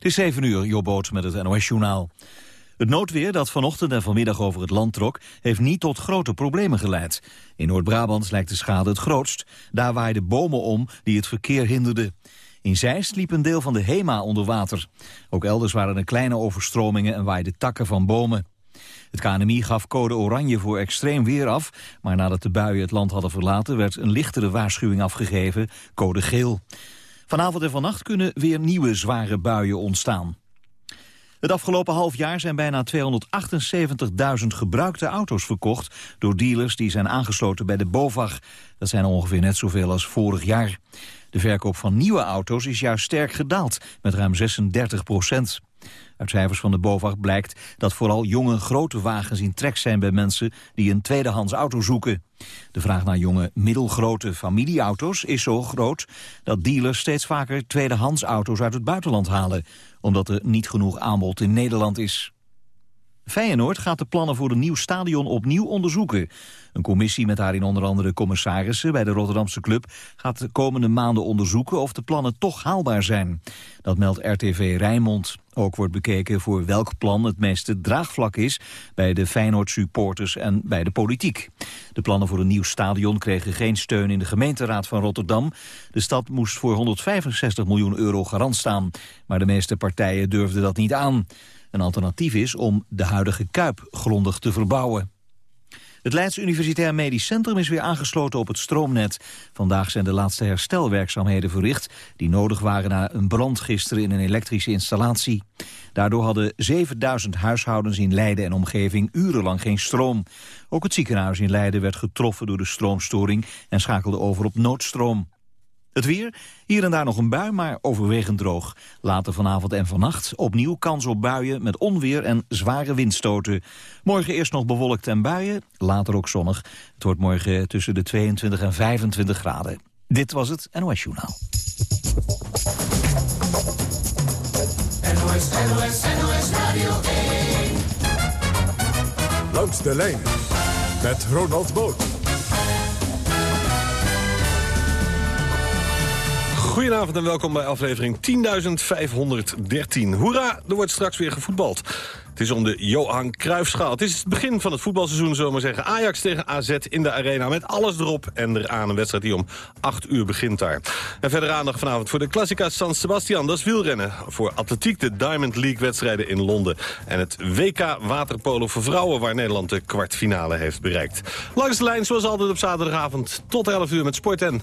Het is 7 uur, Jobboot met het NOS-journaal. Het noodweer dat vanochtend en vanmiddag over het land trok... heeft niet tot grote problemen geleid. In Noord-Brabant lijkt de schade het grootst. Daar waaiden bomen om die het verkeer hinderden. In Zeist liep een deel van de Hema onder water. Ook elders waren er kleine overstromingen en waaiden takken van bomen. Het KNMI gaf code oranje voor extreem weer af... maar nadat de buien het land hadden verlaten... werd een lichtere waarschuwing afgegeven, code geel. Vanavond en vannacht kunnen weer nieuwe zware buien ontstaan. Het afgelopen half jaar zijn bijna 278.000 gebruikte auto's verkocht... door dealers die zijn aangesloten bij de BOVAG. Dat zijn ongeveer net zoveel als vorig jaar. De verkoop van nieuwe auto's is juist sterk gedaald, met ruim 36 procent. Uit cijfers van de BOVAG blijkt dat vooral jonge grote wagens in trek zijn bij mensen die een tweedehands auto zoeken. De vraag naar jonge middelgrote familieauto's is zo groot dat dealers steeds vaker tweedehands auto's uit het buitenland halen, omdat er niet genoeg aanbod in Nederland is. Feyenoord gaat de plannen voor een nieuw stadion opnieuw onderzoeken. Een commissie met daarin onder andere commissarissen bij de Rotterdamse club... gaat de komende maanden onderzoeken of de plannen toch haalbaar zijn. Dat meldt RTV Rijnmond. Ook wordt bekeken voor welk plan het meeste draagvlak is... bij de Feyenoord-supporters en bij de politiek. De plannen voor een nieuw stadion kregen geen steun in de gemeenteraad van Rotterdam. De stad moest voor 165 miljoen euro garant staan. Maar de meeste partijen durfden dat niet aan. Een alternatief is om de huidige Kuip grondig te verbouwen. Het Leids Universitair Medisch Centrum is weer aangesloten op het stroomnet. Vandaag zijn de laatste herstelwerkzaamheden verricht... die nodig waren na een brand gisteren in een elektrische installatie. Daardoor hadden 7000 huishoudens in Leiden en omgeving urenlang geen stroom. Ook het ziekenhuis in Leiden werd getroffen door de stroomstoring... en schakelde over op noodstroom. Het weer, hier en daar nog een bui, maar overwegend droog. Later vanavond en vannacht opnieuw kans op buien met onweer en zware windstoten. Morgen eerst nog bewolkt en buien, later ook zonnig. Het wordt morgen tussen de 22 en 25 graden. Dit was het NOS Journaal. NOS, NOS, NOS Radio 1. Langs de lijn met Ronald Boot. Goedenavond en welkom bij aflevering 10.513. Hoera, er wordt straks weer gevoetbald. Het is om de Johan Cruijffschaal. Het is het begin van het voetbalseizoen, zullen we maar zeggen. Ajax tegen AZ in de arena met alles erop en eraan. Een wedstrijd die om 8 uur begint daar. En verder aandacht vanavond voor de Classica San Sebastian. Dat is wielrennen. Voor atletiek de Diamond League wedstrijden in Londen. En het WK waterpolo voor vrouwen... waar Nederland de kwartfinale heeft bereikt. Langs de lijn, zoals altijd op zaterdagavond. Tot 11 uur met sport en...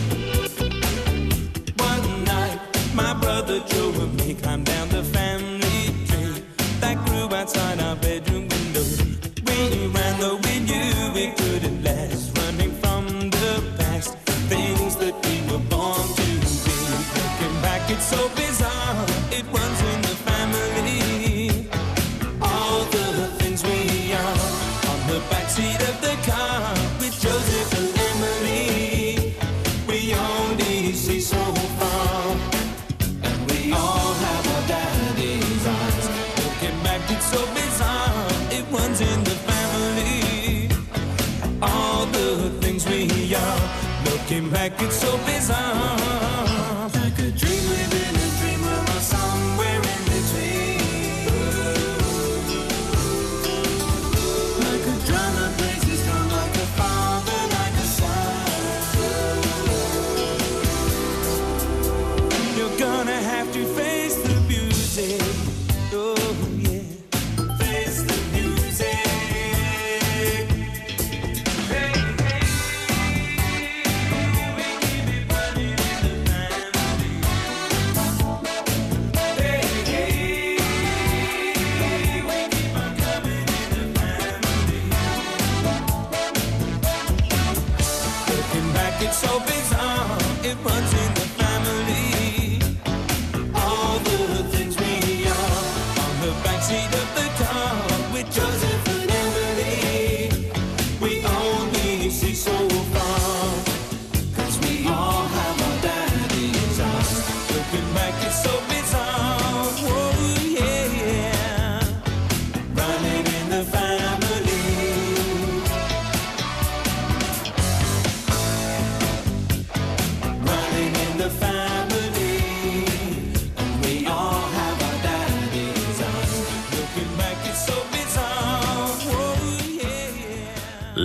Brother Joe and me climbed down the family tree. That grew outside our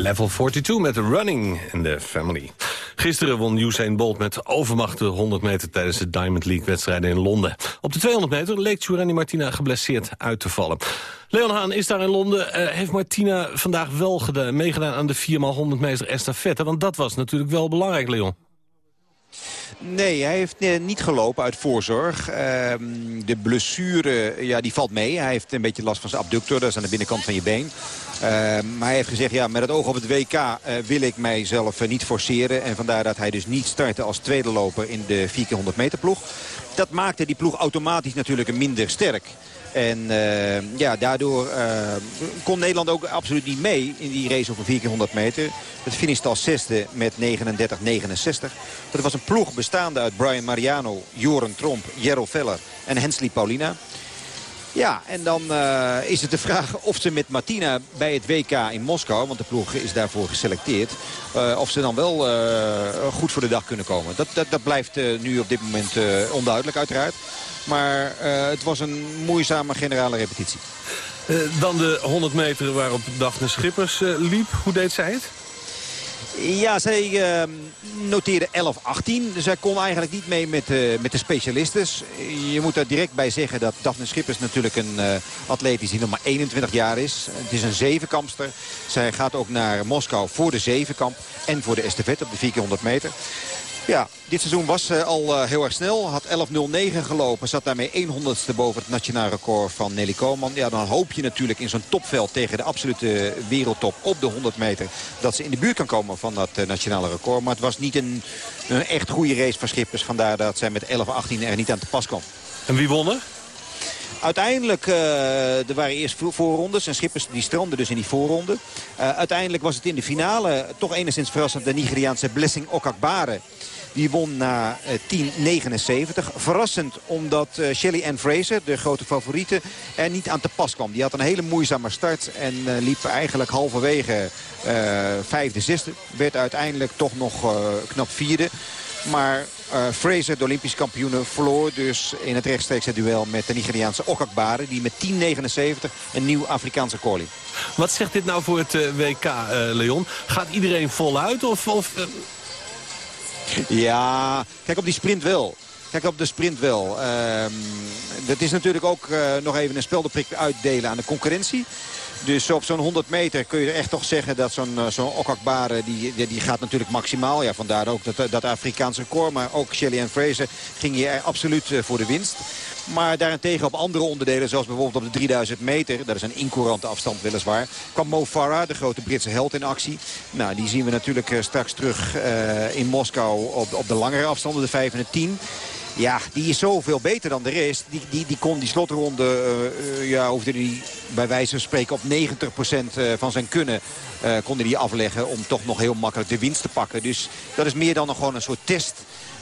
Level 42 met Running in the Family. Gisteren won Usain Bolt met overmacht de 100 meter... tijdens de Diamond League-wedstrijden in Londen. Op de 200 meter leek Giovanni Martina geblesseerd uit te vallen. Leon Haan is daar in Londen. Uh, heeft Martina vandaag wel gedaan, meegedaan aan de 4x100 meter estafette? Want dat was natuurlijk wel belangrijk, Leon. Nee, hij heeft eh, niet gelopen uit voorzorg. Ehm, de blessure ja, die valt mee. Hij heeft een beetje last van zijn abductor. Dat is aan de binnenkant van je been. Ehm, maar hij heeft gezegd, ja, met het oog op het WK eh, wil ik mijzelf uh, niet forceren. En vandaar dat hij dus niet startte als tweede loper in de 4x100 meter ploeg. Dat maakte die ploeg automatisch natuurlijk minder sterk. En uh, ja, daardoor uh, kon Nederland ook absoluut niet mee in die race over 4 keer 100 meter. Het finishte als zesde met 39-69. Dat was een ploeg bestaande uit Brian Mariano, Joren Tromp, Jero Veller en Hensley Paulina. Ja, en dan uh, is het de vraag of ze met Martina bij het WK in Moskou... want de ploeg is daarvoor geselecteerd... Of ze dan wel goed voor de dag kunnen komen. Dat, dat, dat blijft nu op dit moment onduidelijk uiteraard. Maar het was een moeizame generale repetitie. dan de 100 meter waarop Daphne Schippers liep. Hoe deed zij het? Ja, zij uh, noteerde 11-18. Zij kon eigenlijk niet mee met, uh, met de specialisten. Je moet er direct bij zeggen dat Daphne Schippers natuurlijk een uh, atleet is die nog maar 21 jaar is. Het is een zevenkampster. Zij gaat ook naar Moskou voor de zevenkamp en voor de estafette op de 400 meter. Ja, dit seizoen was uh, al uh, heel erg snel. Had 11.09 gelopen. Zat daarmee 100ste boven het nationaal record van Nelly Koolman. Ja, dan hoop je natuurlijk in zo'n topveld tegen de absolute wereldtop op de 100 meter... dat ze in de buurt kan komen van dat uh, nationale record. Maar het was niet een, een echt goede race voor Schippers. Vandaar dat zij met 11.18 er niet aan te pas kwam. En wie won er? Uiteindelijk, uh, er waren eerst voorrondes en Schippers die stranden dus in die voorronde. Uh, uiteindelijk was het in de finale toch enigszins verrassend de Nigeriaanse Blessing Okakbare. Die won na 10.79. Verrassend omdat uh, Shelly Ann Fraser, de grote favoriete, er niet aan te pas kwam. Die had een hele moeizame start en uh, liep eigenlijk halverwege vijfde, zesde. Werd uiteindelijk toch nog knap vierde. Maar uh, Fraser, de Olympisch kampioen, verloor dus in het rechtstreekse duel met de Nigeriaanse Okakbare. Die met 10.79 een nieuw Afrikaanse record Wat zegt dit nou voor het WK, Leon? Gaat iedereen voluit of... of ja, kijk op die sprint wel. Kijk op de sprint wel. Um, dat is natuurlijk ook uh, nog even een speldeprik uitdelen aan de concurrentie. Dus op zo'n 100 meter kun je echt toch zeggen dat zo'n uh, zo'n Okakbare, die, die gaat natuurlijk maximaal. Ja, vandaar ook dat, dat Afrikaanse record. Maar ook Shelly Ann Fraser ging hier absoluut voor de winst. Maar daarentegen op andere onderdelen, zoals bijvoorbeeld op de 3000 meter... dat is een incourante afstand weliswaar... kwam Mo Farah, de grote Britse held, in actie. Nou, die zien we natuurlijk uh, straks terug uh, in Moskou op, op de langere afstanden, de 5 en de 10. Ja, die is zoveel beter dan de rest. Die, die, die kon die slotronde, uh, ja, hoefde die bij wijze van spreken op 90% van zijn kunnen... Kon hij die afleggen om toch nog heel makkelijk de winst te pakken. Dus dat is meer dan nog gewoon een soort test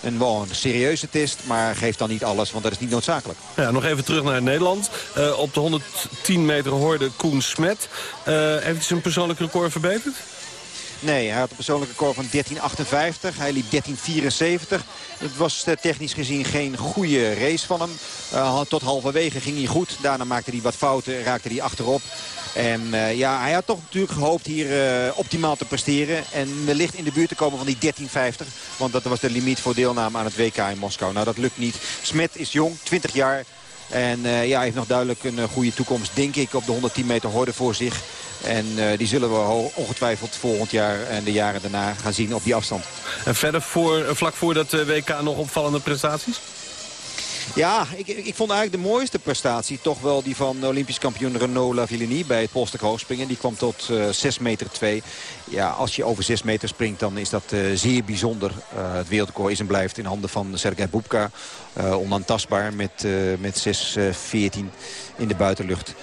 een, wel een serieuze test, maar geeft dan niet alles, want dat is niet noodzakelijk. Ja, nog even terug naar Nederland. Uh, op de 110 meter hoorde Koen Smet. Uh, heeft hij zijn persoonlijk record verbeterd? Nee, hij had een persoonlijk record van 13.58. Hij liep 13.74. Het was eh, technisch gezien geen goede race van hem. Uh, tot halverwege ging hij goed. Daarna maakte hij wat fouten, raakte hij achterop. En uh, ja, hij had toch natuurlijk gehoopt hier uh, optimaal te presteren. En wellicht in de buurt te komen van die 13.50. Want dat was de limiet voor deelname aan het WK in Moskou. Nou, dat lukt niet. Smet is jong, 20 jaar. En uh, ja, heeft nog duidelijk een goede toekomst, denk ik, op de 110 meter horde voor zich. En die zullen we ongetwijfeld volgend jaar en de jaren daarna gaan zien op die afstand. En verder voor, vlak voor dat WK nog opvallende prestaties? Ja, ik, ik vond eigenlijk de mooiste prestatie toch wel die van Olympisch kampioen Renaud Lavillenie bij het polstuk hoogspringen. Die kwam tot uh, 6 meter 2. Ja, als je over 6 meter springt dan is dat uh, zeer bijzonder. Uh, het wereldrecord is en blijft in handen van Sergej Bubka. Uh, onaantastbaar met, met 6-14 in de buitenlucht.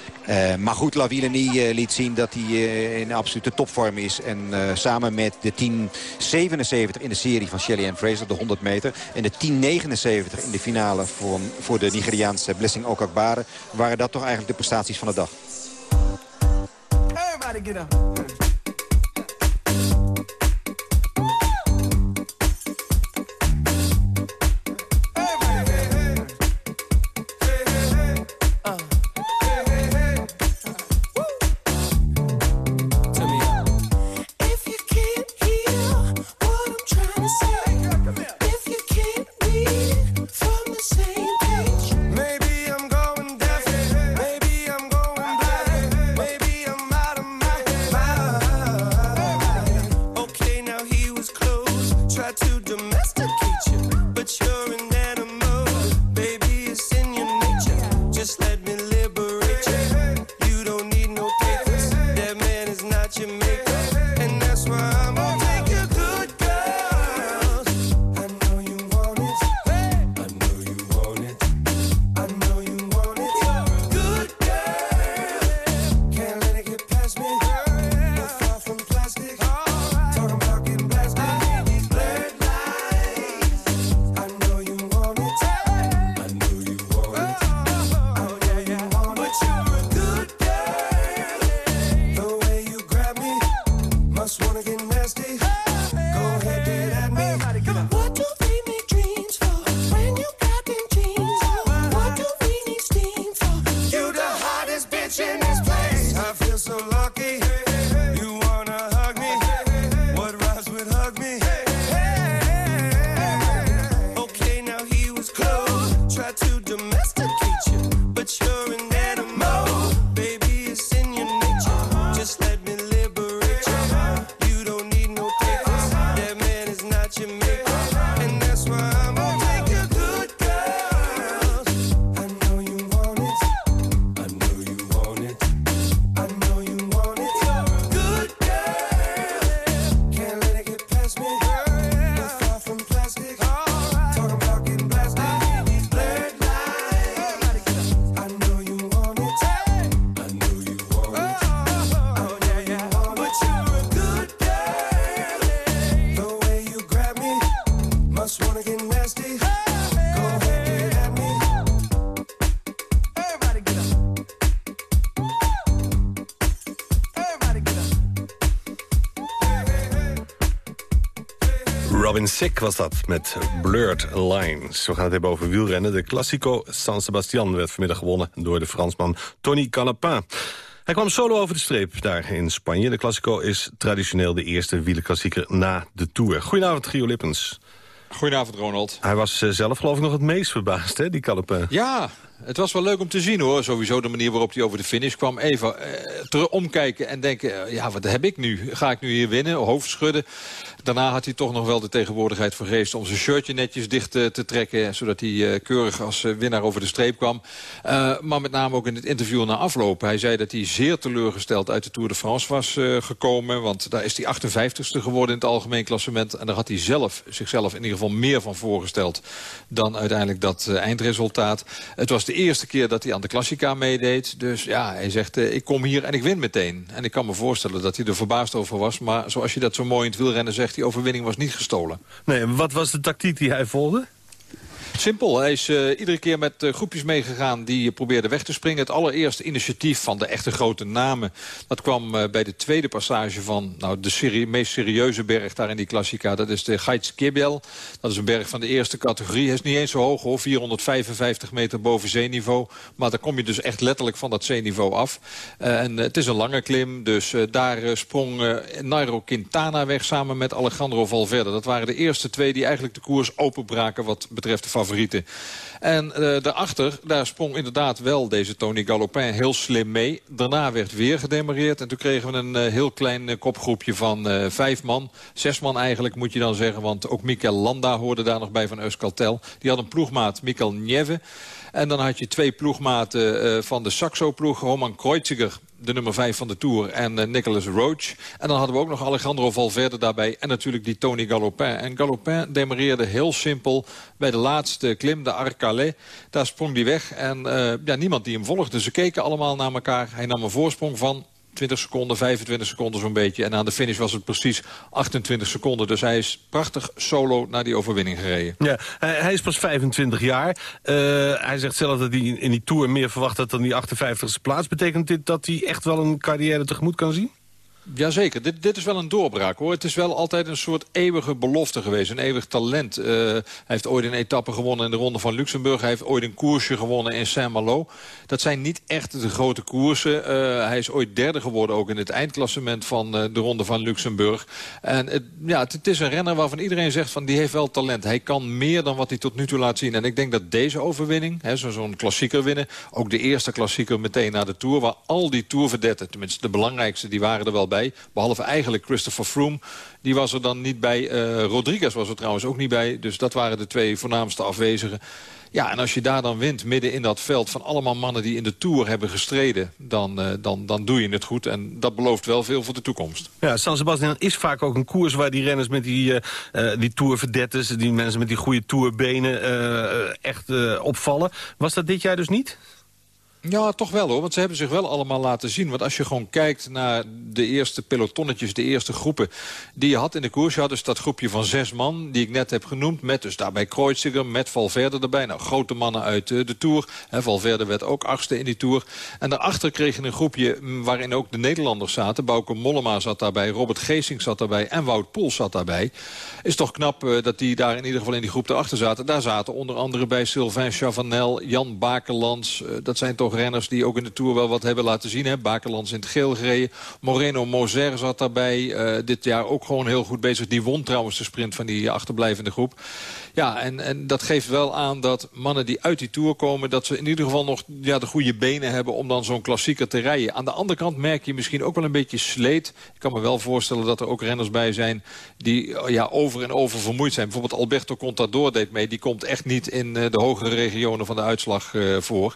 Maar goed, Lavillenie liet zien dat hij in absolute topvorm is. En samen met de 10.77 in de serie van Shelly Ann Fraser, de 100 meter... en de 10.79 in de finale voor, voor de Nigeriaanse Blessing Okakbare... waren dat toch eigenlijk de prestaties van de dag. Everybody get up. Robin Sick was dat, met Blurred Lines. We gaan het hebben over wielrennen. De Classico San Sebastian werd vanmiddag gewonnen... door de Fransman Tony Canapin. Hij kwam solo over de streep daar in Spanje. De Classico is traditioneel de eerste wielerklassieker na de Tour. Goedenavond, Gio Lippens. Goedenavond, Ronald. Hij was eh, zelf geloof ik nog het meest verbaasd, hè, die Canapin. Ja, het was wel leuk om te zien hoor. Sowieso de manier waarop hij over de finish kwam. Even eh, terug omkijken en denken, eh, ja wat heb ik nu? Ga ik nu hier winnen? Hoofd schudden. Daarna had hij toch nog wel de tegenwoordigheid van geest... om zijn shirtje netjes dicht eh, te trekken... zodat hij keurig als winnaar over de streep kwam. Maar met name ook in het interview na afloop. Hij zei dat hij zeer teleurgesteld uit de Tour de France was gekomen. Want daar is hij 58ste geworden in het algemeen klassement. En daar had hij zelf, zichzelf in ieder geval meer van voorgesteld... dan uiteindelijk dat eindresultaat. Het was de eerste keer dat hij aan de Klassica meedeed. Dus ja, hij zegt, eh, ik kom hier en ik win meteen. En ik kan me voorstellen dat hij er verbaasd over was. Maar zoals je dat zo mooi in het wielrennen zegt... die overwinning was niet gestolen. Nee, wat was de tactiek die hij volgde? Simpel, hij is eh, iedere keer met eh, groepjes meegegaan die probeerden weg te springen. Het allereerste initiatief van de echte grote namen... dat kwam eh, bij de tweede passage van nou, de serie, meest serieuze berg daar in die Klassica. Dat is de Gaits Kibel. Dat is een berg van de eerste categorie. Hij is niet eens zo hoog hoor, 455 meter boven zeeniveau. Maar daar kom je dus echt letterlijk van dat zeeniveau af. Eh, en het is een lange klim, dus eh, daar eh, sprong eh, Nairo Quintana weg samen met Alejandro Valverde. Dat waren de eerste twee die eigenlijk de koers openbraken wat betreft de favorieten. En eh, daarachter, daar sprong inderdaad wel deze Tony Galopin heel slim mee. Daarna werd weer gedemareerd. En toen kregen we een eh, heel klein eh, kopgroepje van vijf man. Zes man eigenlijk, moet je dan zeggen. Want ook Mikel Landa hoorde daar nog bij van Euskaltel. Die had een ploegmaat, Mikel Nieve. En dan had je twee ploegmaten eh, van de Saxo-ploeg. Roman Kreuziger, de nummer 5 van de Tour. En eh, Nicolas Roach. En dan hadden we ook nog Alejandro Valverde daarbij. En natuurlijk die Tony Galopin. En Galopin demareerde heel simpel bij de laatste klim, de Arcalais. Daar sprong hij weg. En eh, ja, niemand die hem volgde. Ze keken allemaal naar elkaar. Hij nam een voorsprong van 20 seconden, 25 seconden zo'n beetje. En aan de finish was het precies 28 seconden. Dus hij is prachtig solo naar die overwinning gereden. Ja, hij, is pas 25 jaar. Eh, hij zegt zelf dat hij in die Tour meer verwacht had dan die 58e plaats. Betekent dit dat hij echt wel een carrière tegemoet kan zien? Jazeker, dit, dit is wel een doorbraak hoor. Het is wel altijd een soort eeuwige belofte geweest, een eeuwig talent. Uh, hij heeft ooit een etappe gewonnen in de Ronde van Luxemburg. Hij heeft ooit een koersje gewonnen in Saint-Malo. Dat zijn niet echt de grote koersen. Uh, hij is ooit derde geworden ook in het eindklassement van uh, de Ronde van Luxemburg. En het, ja, het, is een renner waarvan iedereen zegt van die heeft wel talent. Hij kan meer dan wat hij tot nu toe laat zien. En ik denk dat deze overwinning, zo'n zo klassieker winnen... ook de eerste klassieker meteen na de Tour... waar al die Tourverdetten, tenminste de belangrijkste, die waren er wel bij Behalve eigenlijk Christopher Froome. Die was er dan niet bij. Uh, Rodriguez was er trouwens ook niet bij. Dus dat waren de twee voornaamste afwezigen. Ja, en als je daar dan wint, midden in dat veld... van allemaal mannen die in de Tour hebben gestreden... dan, uh, dan, dan doe je het goed. En dat belooft wel veel voor de toekomst. Ja, San Sebastian is vaak ook een koers... waar die renners met die, uh, die Tourverdettes... die mensen met die goede Tourbenen echt opvallen. Was dat dit jaar dus niet? Ja, toch wel hoor. Want ze hebben zich wel allemaal laten zien. Want als je gewoon kijkt naar de eerste pelotonnetjes, de eerste groepen... die je had in de koers. Je had dus dat groepje van zes man, die ik net heb genoemd... met dus daarbij Kreuziger, met Valverde erbij. Nou, grote mannen uit uh, de Tour. He, Valverde werd ook achtste in die Tour. En daarachter kreeg je een groepje waarin ook de Nederlanders zaten. Bauke Mollema zat daarbij, Robert Geesing zat daarbij... en Wout Poels zat daarbij. Is toch knap uh, dat die daar in ieder geval in die groep erachter zaten. Daar zaten onder andere bij Sylvain Chavanel, Jan Bakelands. Uh, dat zijn toch renners die ook in de Tour wel wat hebben laten zien. Hè. Bakerlands in het geel gereden. Moreno Moser zat daarbij. dit jaar ook gewoon heel goed bezig. Die won trouwens de sprint van die achterblijvende groep. Ja, en, en dat geeft wel aan dat mannen die uit die Tour komen... dat ze in ieder geval nog ja, de goede benen hebben om dan zo'n klassieker te rijden. Aan de andere kant merk je misschien ook wel een beetje sleet. Ik kan me wel voorstellen dat er ook renners bij zijn... die ja, over en over vermoeid zijn. Bijvoorbeeld Alberto Contador deed mee. Die komt echt niet in de hogere regionen van de uitslag voor.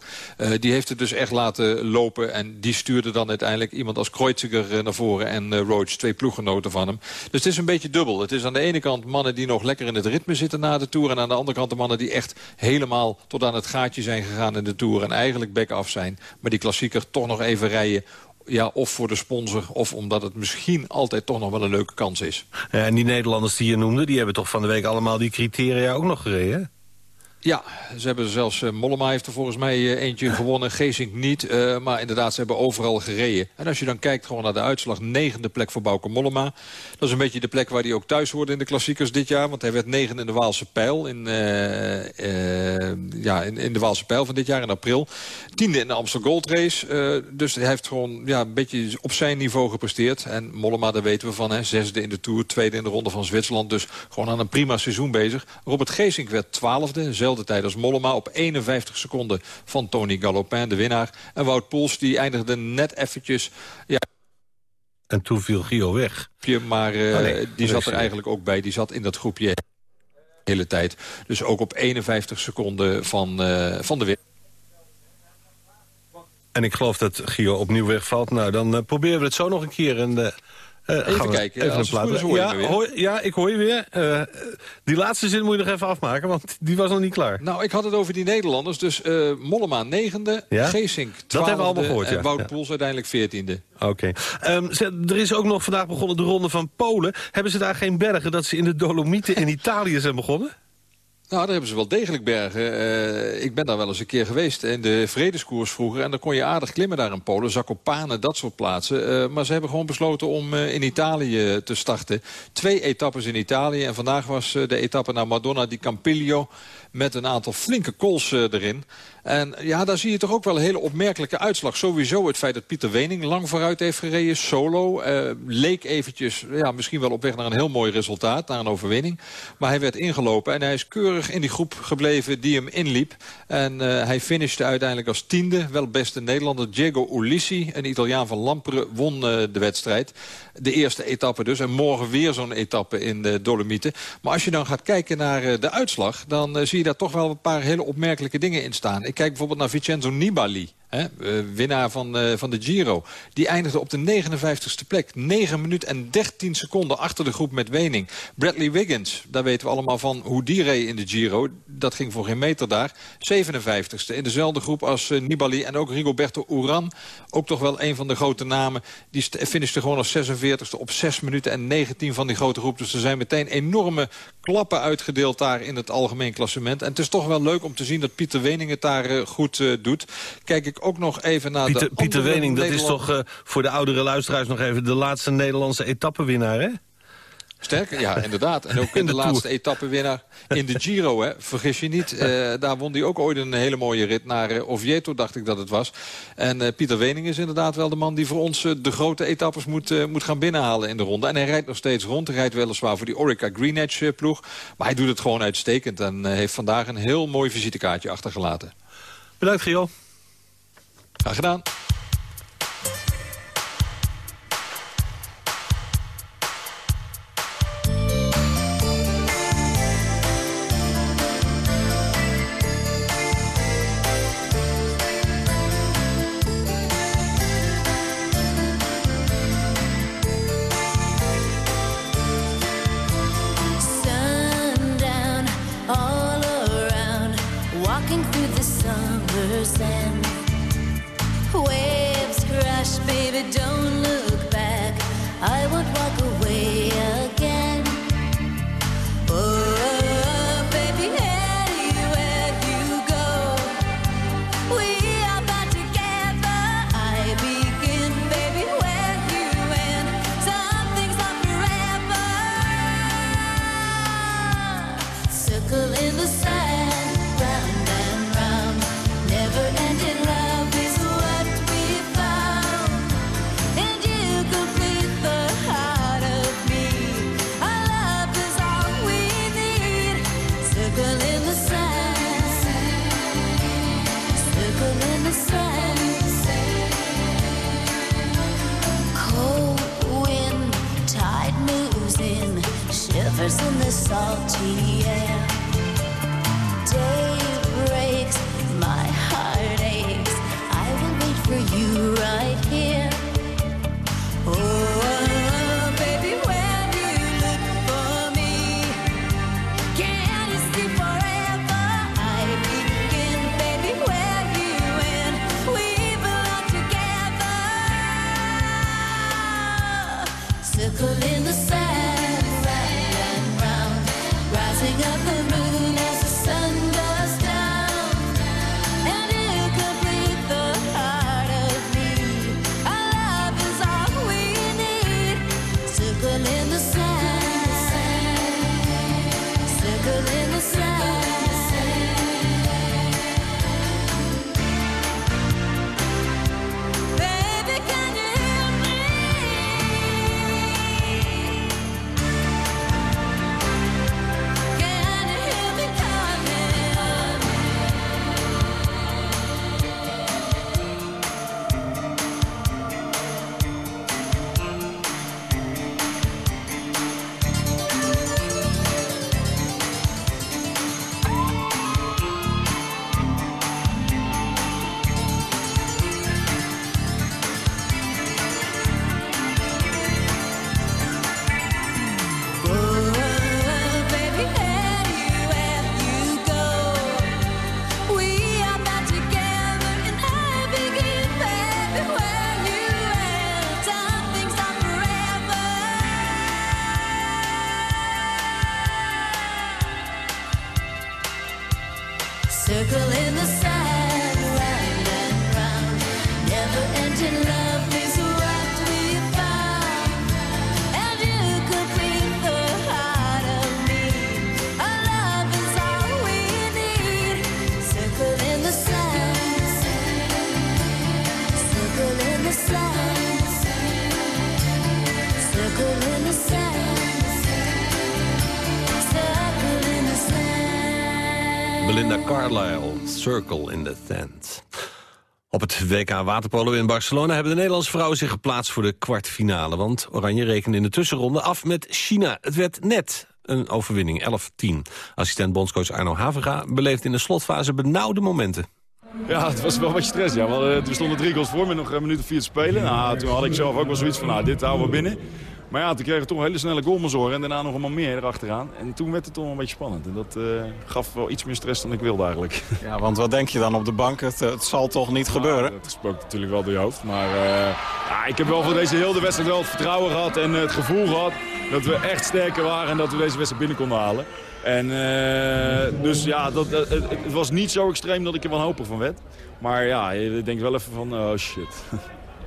die heeft het dus echt laten lopen. En die stuurde dan uiteindelijk iemand als Kreuziger naar voren. En Roach, twee ploeggenoten van hem. Dus het is een beetje dubbel. Het is aan de ene kant mannen die nog lekker in het ritme zitten na de de Tour. En aan de andere kant de mannen die echt helemaal tot aan het gaatje zijn gegaan in de Tour. En eigenlijk back af zijn. Maar die klassieker toch nog even rijden ja, of voor de sponsor, of omdat het misschien altijd toch nog wel een leuke kans is. Ja, en die Nederlanders die je noemde, die hebben toch van de week allemaal die criteria ook nog gereden? Ja, ze hebben zelfs, uh, Mollema heeft er volgens mij uh, eentje gewonnen, Geesink niet. Uh, maar inderdaad, ze hebben overal gereden. En als je dan kijkt gewoon naar de uitslag, negende plek voor Bauke Mollema. Dat is een beetje de plek waar hij ook thuis hoorde in de klassiekers dit jaar. Want hij werd negen in de Waalse Pijl, in, ja, in, in, de Waalse Pijl van dit jaar in april. Tiende in de Amsterdam Gold Race. dus hij heeft gewoon ja, een beetje op zijn niveau gepresteerd. En Mollema, daar weten we van, hè, zesde in de Tour, tweede in de Ronde van Zwitserland. Dus gewoon aan een prima seizoen bezig. Robert Geesink werd twaalfde, de tijd als Mollema. Op 51 seconden van Tony Galopin, de winnaar. En Wout Poels die eindigde net eventjes... Ja, en toen viel Gio weg. Maar uh, oh die zat er eigenlijk ook bij. Die zat in dat groepje de hele tijd. Dus ook op 51 seconden van, uh, van de winnaar. En ik geloof dat Gio opnieuw wegvalt. Nou, dan uh, proberen we het zo nog een keer. En, uh, even kijken, even een plaat. Ja, hoor, ja, ik hoor je weer. Uh, die laatste zin moet je nog even afmaken, want die was nog niet klaar. Nou, ik had het over die Nederlanders. Dus uh, Mollema negende, ja? Geesink twaalfde Dat hebben we allemaal gehoord, ja. en Wout Poels uiteindelijk veertiende. Oké. Okay. Um, er is ook nog vandaag begonnen de ronde van Polen. Hebben ze daar geen bergen dat ze in de Dolomieten in Italië zijn begonnen? Nou, daar hebben ze wel degelijk bergen. Uh, ik ben daar wel eens een keer geweest in de vredeskoers vroeger. En dan kon je aardig klimmen daar in Polen. Zakopane, dat soort plaatsen. Uh, maar ze hebben gewoon besloten om uh, in Italië te starten. Twee etappes in Italië. En vandaag was de etappe naar Madonna di Campiglio met een aantal flinke calls erin. En ja, daar zie je toch ook wel een hele opmerkelijke uitslag. Sowieso het feit dat Pieter Wening lang vooruit heeft gereden, solo. Leek eventjes, ja, misschien wel op weg naar een heel mooi resultaat, naar een overwinning. Maar hij werd ingelopen en hij is keurig in die groep gebleven die hem inliep. En uh, hij finishte uiteindelijk als tiende. Wel beste Nederlander Diego Ulissi, een Italiaan van Lamperen, won uh, de wedstrijd. De eerste etappe dus. En morgen weer zo'n etappe in de Dolomieten. Maar als je dan gaat kijken naar de uitslag... dan zie je daar toch wel een paar hele opmerkelijke dingen in staan. Ik kijk bijvoorbeeld naar Vincenzo Nibali. Hè, eh, winnaar van, uh, van de Giro. Die eindigde op de 59ste plek. 9 minuten en 13 seconden achter de groep met Wening. Bradley Wiggins, daar weten we allemaal van hoe die reed in de Giro. Dat ging voor geen meter daar. 57ste in dezelfde groep als uh, Nibali en ook Rigoberto Uran. Ook toch wel een van de grote namen. Die finishte gewoon als 46ste op 6 minuten en 19 van die grote groep. Dus er zijn meteen enorme klappen uitgedeeld daar in het algemeen klassement. En het is toch wel leuk om te zien dat Pieter Wening het daar goed doet. Kijk ik ook nog even naar Pieter, de Pieter Wening, dat is toch uh, voor de oudere luisteraars nog even... de laatste Nederlandse etappenwinnaar, hè? Sterker, ja, inderdaad. En ook in de, de laatste etappenwinnaar in de Giro, hè. Vergis je niet. Uh, daar won hij ook ooit een hele mooie rit naar uh, Oviedo, dacht ik dat het was. En uh, Pieter Wening is inderdaad wel de man die voor ons de grote etappes moet, moet gaan binnenhalen in de ronde. En hij rijdt nog steeds rond. Hij rijdt weliswaar voor die Orica Green Edge ploeg. Maar hij doet het gewoon uitstekend. En heeft vandaag een heel mooi visitekaartje achtergelaten. Bedankt, Gio. Graag gedaan. Belinda Carlisle, Circle in the Sand. Op het WK Waterpolo in Barcelona hebben de Nederlandse vrouwen zich geplaatst voor de kwartfinale. Want Oranje rekende in de tussenronde af met China. Het werd net een overwinning, 11-10. Assistent bondscoach Arno Havenga beleefde in de slotfase benauwde momenten. Ja, het was wel wat stress. Ja. We stonden drie goals voor met nog een minuut of vier te spelen. Nou, toen had ik zelf ook wel zoiets van, nou, dit houden we binnen. Maar ja, toen kregen we toch een hele snelle goalmazoren en daarna nog man meer erachteraan. En toen werd het toch wel een beetje spannend. En dat eh, gaf wel iets meer stress dan ik wilde eigenlijk. Ja, want wat denk je dan op de bank? Het, het zal toch niet gebeuren? Dat spookt natuurlijk wel door je hoofd. Maar eh, ja, ik heb wel voor deze hele wedstrijd wel het vertrouwen gehad en het gevoel gehad dat we echt sterker waren en dat we deze wedstrijd binnen konden halen. En eh, dus ja, dat, het, het was niet zo extreem dat ik er wanhopig van werd. Maar ja, je denkt wel even van, oh shit.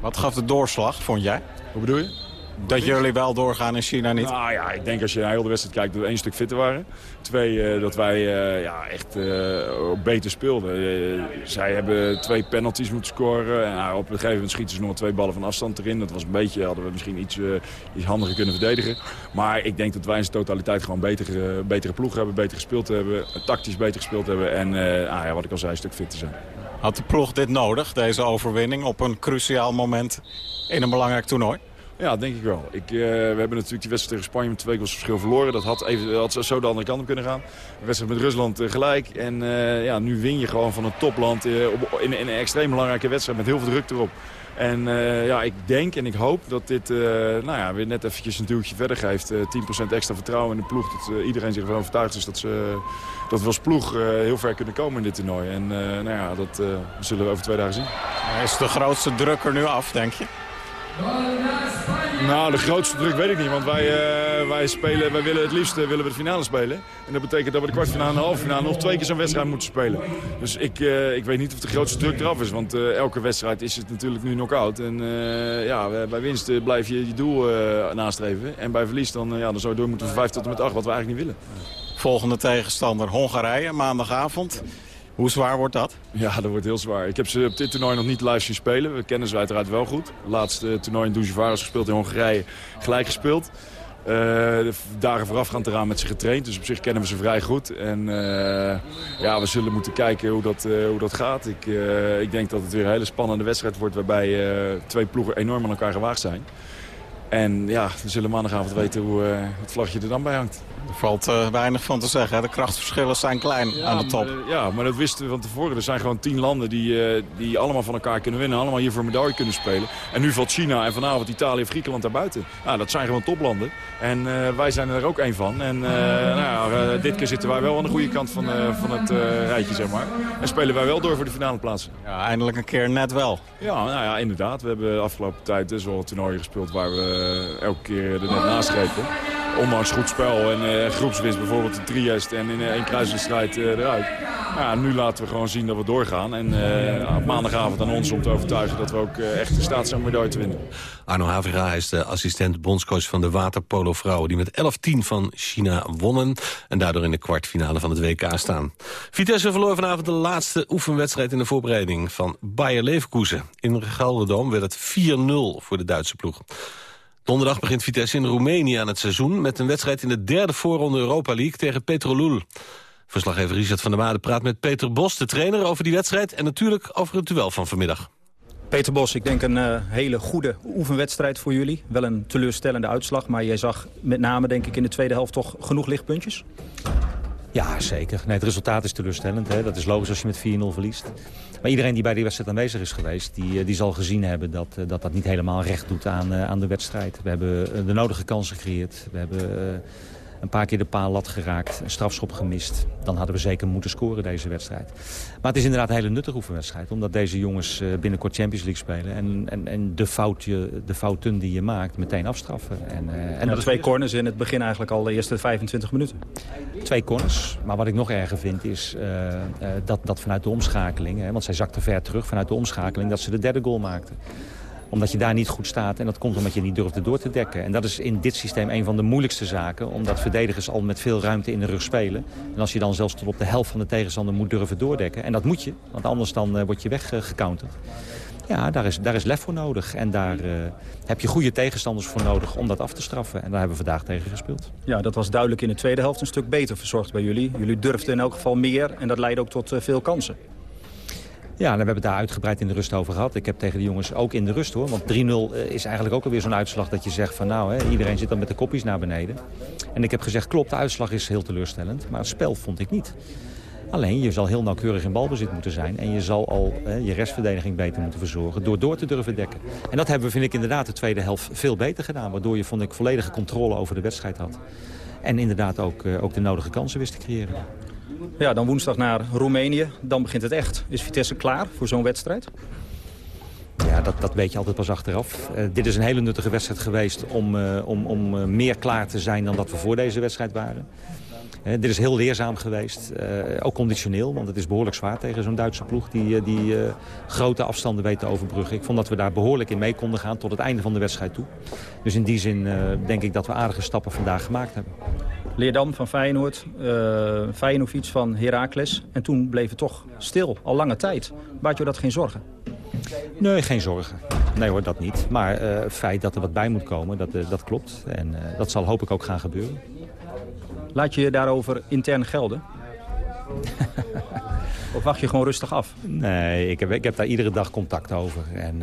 Wat gaf de doorslag, vond jij? Hoe bedoel je? Dat jullie wel doorgaan en China niet? Nou ja, ik denk als je naar heel de wedstrijd kijkt dat we één stuk fitter waren. Twee, eh, dat wij eh, ja, echt eh, beter speelden. Zij hebben twee penalties moeten scoren. En nou, op een gegeven moment schieten ze nog twee ballen van afstand erin. Dat was een beetje, hadden we misschien iets, iets handiger kunnen verdedigen. Maar ik denk dat wij in zijn totaliteit gewoon beter, eh, betere ploeg hebben, beter gespeeld hebben. Tactisch beter gespeeld hebben. En ah, ja, wat ik al zei, een stuk fitter zijn. Had de ploeg dit nodig, deze overwinning, op een cruciaal moment in een belangrijk toernooi? Ja, denk ik wel. Ik, eh, we hebben natuurlijk die wedstrijd tegen Spanje met twee goals verschil verloren. Dat had, even, had zo de andere kant op kunnen gaan. De wedstrijd met Rusland eh, gelijk. En eh, ja, nu win je gewoon van een topland op, in, een extreem belangrijke wedstrijd met heel veel druk erop. En ja, ik denk en ik hoop dat dit nou ja, weer net eventjes een duwtje verder geeft. Eh 10% extra vertrouwen in de ploeg. Dat iedereen zich ervan overtuigd is dat, ze, dat we als ploeg heel ver kunnen komen in dit toernooi. En nou ja, dat zullen we over twee dagen zien. Is de grootste druk er nu af, denk je? Nou, de grootste druk weet ik niet, want wij, eh, wij, spelen, wij willen het liefst eh, willen we de finale spelen. En dat betekent dat we de kwartfinale en de halve finale nog twee keer zo'n wedstrijd moeten spelen. Dus ik, eh, ik weet niet of de grootste druk eraf is, want elke wedstrijd is het natuurlijk nu knock-out. En ja, bij- winst blijf je je doel nastreven. En bij verlies dan, ja, dan zou je door moeten van 5 tot en met 8, wat we eigenlijk niet willen. Volgende tegenstander Hongarije, maandagavond. Hoe zwaar wordt dat? Ja, dat wordt heel zwaar. Ik heb ze op dit toernooi nog niet live zien spelen. We kennen ze uiteraard wel goed. Het laatste toernooi in Dujevaras gespeeld in Hongarije. Gelijk gespeeld. Eh, de dagen voorafgaand eraan met ze getraind. Dus op zich kennen we ze vrij goed. En eh, ja, we zullen moeten kijken hoe dat, eh, hoe dat gaat. Ik, ik denk dat het weer een hele spannende wedstrijd wordt... waarbij twee ploegen enorm aan elkaar gewaagd zijn. En ja, we zullen maandagavond weten hoe eh, het vlagje er dan bij hangt. Er valt eh, weinig van te zeggen. hè. De krachtverschillen zijn klein aan de top. Maar, eh, ja, maar dat wisten we van tevoren. Er zijn gewoon tien landen die, die allemaal van elkaar kunnen winnen. Allemaal hier voor medaille kunnen spelen. En nu valt China en vanavond Italië en Griekenland daarbuiten. Nou, dat zijn gewoon toplanden. En wij zijn er ook één van. En nou dit keer zitten wij wel aan de goede kant van, van het rijtje, zeg maar. En spelen wij wel door voor de finale plaatsen. Ja, eindelijk een keer net wel. Ja, nou ja, inderdaad. We hebben de afgelopen tijd dus wel toernooien gespeeld waar we elke keer er net naast grepen. Ondanks goed spel en eh, groepswinst bijvoorbeeld in Trieste en in eh, één kruiswedstrijd eh, eruit. Ja, nu laten we gewoon zien dat we doorgaan. En eh, op maandagavond aan ons om te overtuigen dat we ook eh, echt in staat zijn om medaille te winnen. Arno Havira is de assistent bondscoach van de waterpolo vrouwen... die met 11-10 van China wonnen en daardoor in de kwartfinale van het WK staan. Vitesse verloor vanavond de laatste oefenwedstrijd in de voorbereiding van Bayer Leverkusen. In Gelderdoom werd het 4-0 voor de Duitse ploeg. Donderdag begint Vitesse in Roemenië aan het seizoen... met een wedstrijd in de derde voorronde Europa League tegen Petrolul. Verslaggever Richard van der Made praat met Peter Bos, de trainer... over die wedstrijd en natuurlijk over het duel van vanmiddag. Peter Bos, ik denk een eh, hele goede oefenwedstrijd voor jullie. Wel een teleurstellende uitslag, maar jij zag met name denk ik in de tweede helft toch genoeg lichtpuntjes. Ja, zeker. Nee, het resultaat is teleurstellend. Hè. Dat is logisch als je met 4-0 verliest. Maar iedereen die bij die wedstrijd aanwezig is geweest... die, eh, die zal gezien hebben dat, eh, dat dat niet helemaal recht doet aan, eh, aan de wedstrijd. We hebben de nodige kansen gecreëerd. We hebben een paar keer de paal lat geraakt, een strafschop gemist. Dan hadden we zeker moeten scoren deze wedstrijd. Maar het is inderdaad een hele nuttige oefenwedstrijd. Omdat deze jongens eh, binnenkort Champions League spelen. En, en, en de, foutje, de fouten die je maakt meteen afstraffen. En, eh, en is twee corners in het begin eigenlijk al de eerste 25 minuten. Twee corners. Maar wat ik nog erger vind is eh, dat, dat vanuit de omschakeling... Hè, want zij zakte ver terug vanuit de omschakeling... dat ze de derde goal maakten omdat je daar niet goed staat en dat komt omdat je niet durfde door te dekken. En dat is in dit systeem een van de moeilijkste zaken. Omdat verdedigers al met veel ruimte in de rug spelen. En als je dan zelfs tot op de helft van de tegenstander moet durven doordekken. En dat moet je, want anders dan eh, word je weggecounterd. Ja, daar is, daar is lef voor nodig. En daar eh, heb je goede tegenstanders voor nodig om dat af te straffen. En daar hebben we vandaag tegen gespeeld. Ja, dat was duidelijk in de tweede helft een stuk beter verzorgd bij jullie. Jullie durfden in elk geval meer en dat leidde ook tot eh, veel kansen. Ja, we hebben het daar uitgebreid in de rust over gehad. Ik heb tegen de jongens ook in de rust hoor. Want 3-0 eh, is eigenlijk ook alweer zo'n uitslag dat je zegt van nou, hè, iedereen zit dan met de kopjes naar beneden. En ik heb gezegd, klopt, de uitslag is heel teleurstellend. Maar het spel vond ik niet. Alleen, je zal heel nauwkeurig in balbezit moeten zijn. En je zal al hè, je restverdediging beter moeten verzorgen door door te durven dekken. En dat hebben we, vind ik, inderdaad de tweede helft veel beter gedaan. Waardoor je, vond ik, volledige controle over de wedstrijd had. En inderdaad ook, eh, ook de nodige kansen wist te creëren. Ja, dan woensdag naar Roemenië. Dan begint het echt. Is Vitesse klaar voor zo'n wedstrijd? Ja, dat, dat weet je altijd pas achteraf. Eh, dit is een hele nuttige wedstrijd geweest om, eh, om, om eh, meer klaar te zijn dan dat we voor deze wedstrijd waren. Dit is heel leerzaam geweest, ook conditioneel, want het is behoorlijk zwaar tegen zo'n Duitse ploeg die, die grote afstanden weet te overbruggen. Ik vond dat we daar behoorlijk in mee konden gaan tot het einde van de wedstrijd toe. Dus in die zin denk ik dat we aardige stappen vandaag gemaakt hebben. Leerdam van Feyenoord, uh, Feyenoord van Heracles. En toen bleef het toch stil, al lange tijd. Baart je dat geen zorgen? Nee, geen zorgen. Nee hoor, dat niet. Maar eh, het feit dat er wat bij moet komen, dat, eh, dat klopt. En dat zal hoop ik ook gaan gebeuren. Laat je je daarover intern gelden? of wacht je gewoon rustig af? Nee, ik heb, ik heb daar iedere dag contact over. En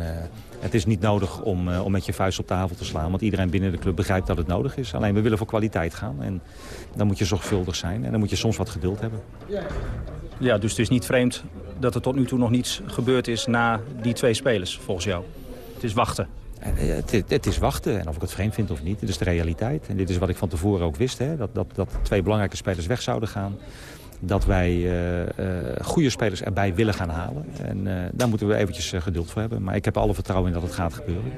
het is niet nodig om, eh, om met je vuist op tafel te slaan. Want iedereen binnen de club begrijpt dat het nodig is. Alleen we willen voor kwaliteit gaan. En dan moet je zorgvuldig zijn. En dan moet je soms wat geduld hebben. Ja, dus het is niet vreemd dat er tot nu toe nog niets gebeurd is na die twee spelers, volgens jou. Het is wachten. En, eh, Het, het is wachten. En of ik het vreemd vind of niet, dit is de realiteit. En dit is wat ik van tevoren ook wist. Hè, dat, dat, dat twee belangrijke spelers weg zouden gaan. Dat wij eh, goede spelers erbij willen gaan halen. En eh, daar moeten we eventjes geduld voor hebben. Maar ik heb alle vertrouwen in dat het gaat gebeuren.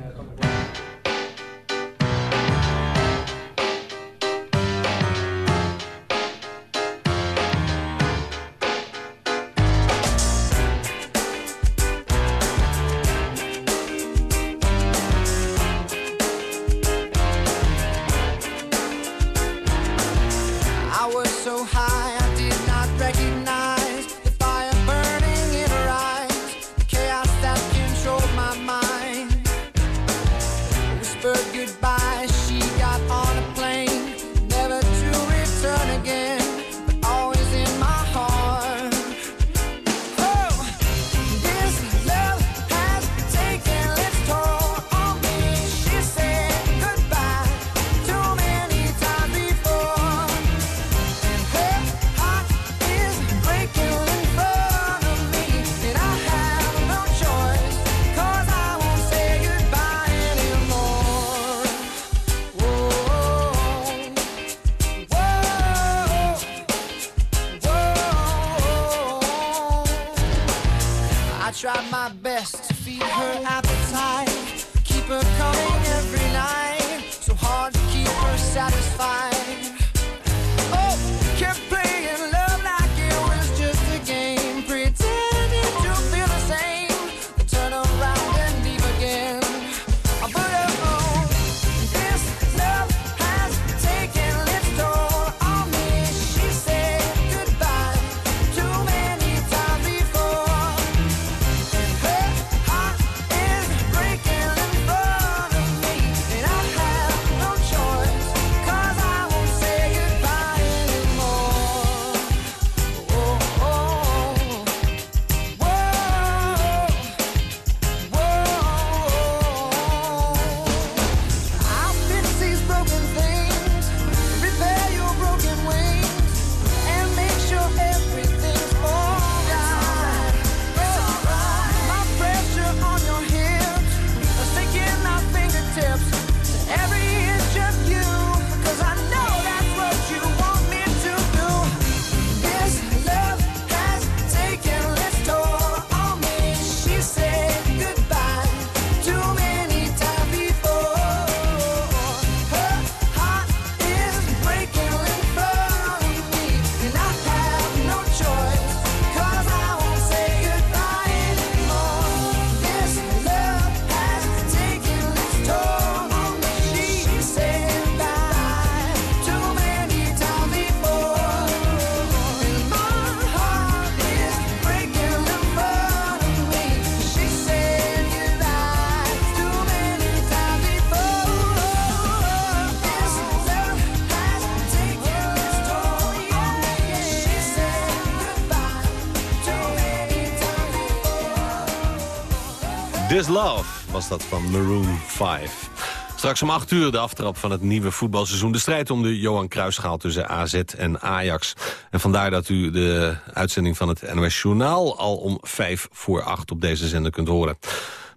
Was dat van Maroon 5. Straks om 8 uur de aftrap van het nieuwe voetbalseizoen. De strijd om de Johan Cruijffschaal tussen AZ en Ajax. En vandaar dat u de uitzending van het NOS Journaal... al om 5 voor 8 op deze zender kunt horen.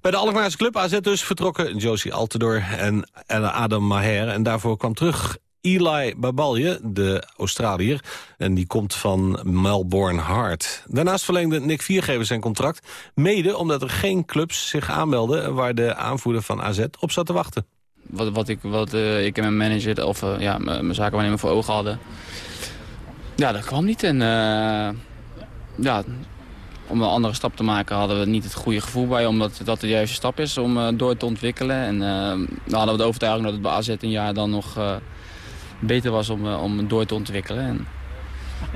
Bij de Alkmaarse club AZ dus vertrokken Josie Altidor en Adam Maher. En daarvoor kwam terug Eli Babalje, de Australiër. En die komt van Melbourne Heart. Daarnaast verlengde Nick Viergever zijn contract. Mede omdat er geen clubs zich aanmelden... waar de aanvoerder van AZ op zat te wachten. Wat, wat, ik, wat eh, ik en mijn manager, of eh, ja, mijn zakenwaarnemer voor ogen hadden... Ja, dat kwam niet. En eh, ja, om een andere stap te maken hadden we niet het goede gevoel bij. Omdat dat de juiste stap is om door te ontwikkelen. En dan hadden we de overtuiging dat het bij AZ een jaar dan nog beter was om, eh, om door te ontwikkelen. En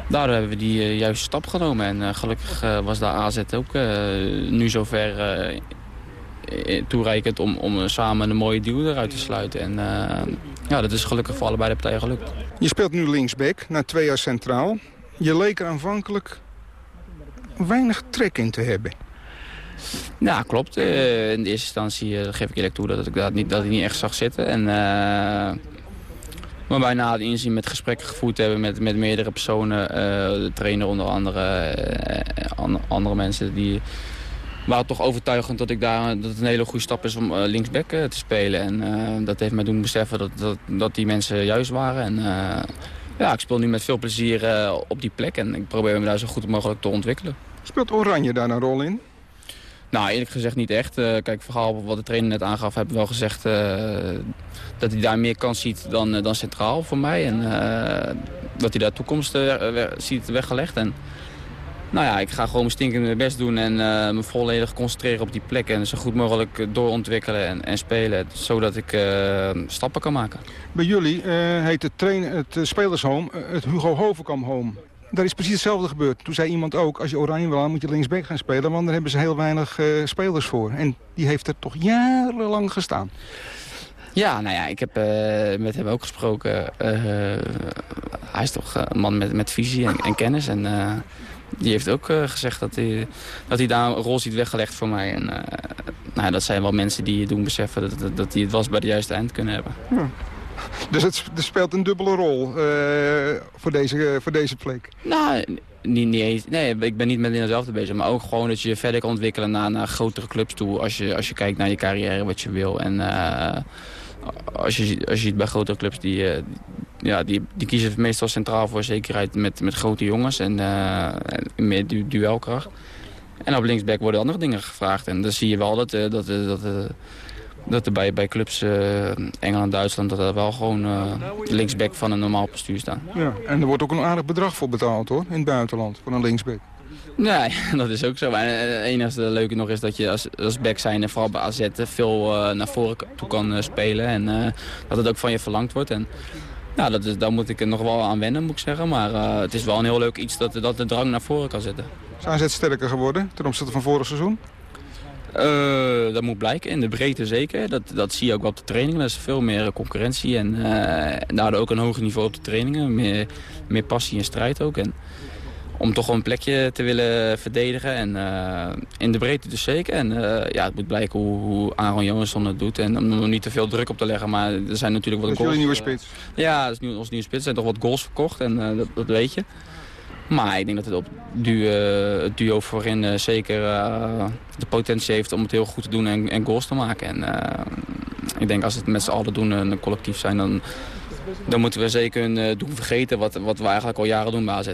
daardoor hebben we die eh, juiste stap genomen. En eh, gelukkig was daar AZ ook nu zover toereikend om, om samen een mooie deal eruit te sluiten. En ja, dat is gelukkig voor allebei de partijen gelukt. Je speelt nu linksback, na twee jaar centraal. Je leek er aanvankelijk weinig trek in te hebben. Ja, klopt. In de eerste instantie geef ik eerlijk toe dat ik dat niet, dat ik niet echt zag zitten. En, maar bij na het inzien met gesprekken gevoerd hebben met, met meerdere personen, eh, de trainer onder andere, eh, an- andere mensen, die waren toch overtuigend dat, ik daar, dat het een hele goede stap is om eh, linksback te spelen. En dat heeft mij doen beseffen dat, dat, dat die mensen juist waren. En, ja, ik speel nu met veel plezier op die plek en ik probeer me daar zo goed mogelijk te ontwikkelen. Speelt Oranje daar een rol in? Nou, eerlijk gezegd niet echt. Eh, kijk, verhaal wat de trainer net aangaf, heb ik wel gezegd eh, dat hij daar meer kans ziet dan, eh, dan centraal voor mij. En dat hij daar toekomst ziet weggelegd. En nou ja, ik ga gewoon mijn stinkende best doen en me volledig concentreren op die plek. En zo goed mogelijk doorontwikkelen en, en spelen, zodat ik stappen kan maken. Bij jullie heet het, het spelershome het Hugo Hovenkamp Home. Daar is precies hetzelfde gebeurd. Toen zei iemand ook, als je oranje wil, moet je linksback gaan spelen. Want daar hebben ze heel weinig eh, spelers voor. En die heeft er toch jarenlang gestaan. Ja, nou ja, ik heb eh, met hem ook gesproken. Eh, hij is toch een man met, met visie en, en kennis. En eh, die heeft ook gezegd dat hij, dat hij daar een rol ziet weggelegd voor mij. En eh, nou, ja, dat zijn wel mensen die je doen beseffen dat, dat, dat die het was bij de juiste eind kunnen hebben. Dus het, speelt een dubbele rol eh, voor, deze, voor deze plek. Nou, niet, niet eens, nee, ik ben niet met dezelfde bezig. Maar ook gewoon dat je je verder kan ontwikkelen naar, naar grotere clubs toe. Als je, als je kijkt naar je carrière, wat je wil. En eh, als, je, als je ziet bij grotere clubs, die, eh, ja, die, die kiezen meestal centraal voor zekerheid met, met grote jongens. En, eh, meer du duelkracht. En op linksback worden andere dingen gevraagd. En dan zie je wel dat, eh, dat, eh, dat, eh, dat er bij, bij clubs eh, Engeland, Duitsland... dat er wel gewoon eh, linksback van een normaal postuur staan. Ja, en er wordt ook een aardig bedrag voor betaald hoor, in het buitenland, voor een linksback. Nee, dat is ook zo. En eh, het enige leuke nog is dat je als, als back zijn en vooral bij AZ veel naar voren toe kan spelen. En dat het ook van je verlangd wordt. En ja, dat is, daar moet ik nog wel aan wennen, moet ik zeggen. Maar het is wel een heel leuk iets dat, dat de drang naar voren kan zitten. Is AZ sterker geworden ten opzichte van vorig seizoen? Eh, dat moet blijken, in de breedte zeker. Dat, dat zie je ook wel op de trainingen. Er is veel meer concurrentie en, eh, daardoor ook een hoger niveau op de trainingen. Meer, meer passie en strijd ook. En om toch een plekje te willen verdedigen. En eh, in de breedte dus zeker. En eh, ja, het moet blijken hoe, hoe Aaron Johansson het doet. En om er niet te veel druk op te leggen. Maar er zijn natuurlijk wat Dat is goals. nieuwe spits. Ja, dat is nu, ons nieuwe spits. Er zijn toch wat goals verkocht en eh, dat, dat weet je. Maar ik denk dat het op eh, het duo voorin eh, zeker eh, de potentie heeft om het heel goed te doen en, en goals te maken. En ik denk als het met z'n allen doen en een collectief zijn, dan, dan moeten we zeker eh, doen vergeten wat, wat we eigenlijk al jaren doen bij AZ.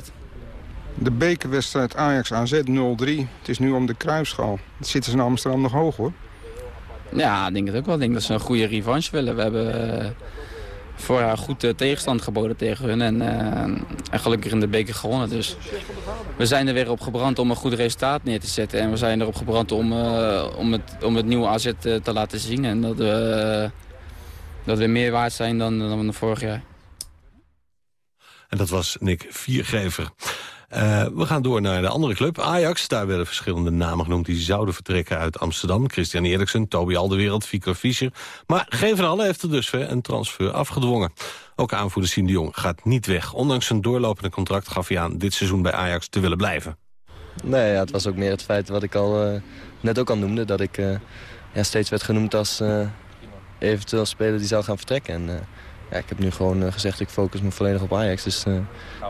De bekerwedstrijd Ajax-AZ 0-3. Het is nu om de kruisschaal. Het zitten ze in Amsterdam nog hoog hoor. Ja, ik denk het ook wel. Ik denk dat ze een goede revanche willen. We hebben vorig jaar goed eh, tegenstand geboden tegen hun. En, eh, en gelukkig in de beker gewonnen. Dus we zijn er weer op gebrand om een goed resultaat neer te zetten. En we zijn erop gebrand om, eh, om, het, om het nieuwe AZ te laten zien. En dat we, dat we meer waard zijn dan, dan vorig jaar. En dat was Nick Viergever. Eh, we gaan door naar de andere club, Ajax. Daar werden verschillende namen genoemd die zouden vertrekken uit Amsterdam. Christian Eriksen, Toby Alderwereld, Fico Fischer. Maar geen van allen heeft er dus weer een transfer afgedwongen. Ook aanvoerder Siem de Jong gaat niet weg. Ondanks zijn doorlopende contract gaf hij aan dit seizoen bij Ajax te willen blijven. Nee, ja, het was ook meer het feit wat ik al eh, net ook al noemde. Dat ik eh, ja, steeds werd genoemd als eventueel speler die zou gaan vertrekken. En, ja, ik heb nu gewoon eh, gezegd, ik focus me volledig op Ajax. Dus eh,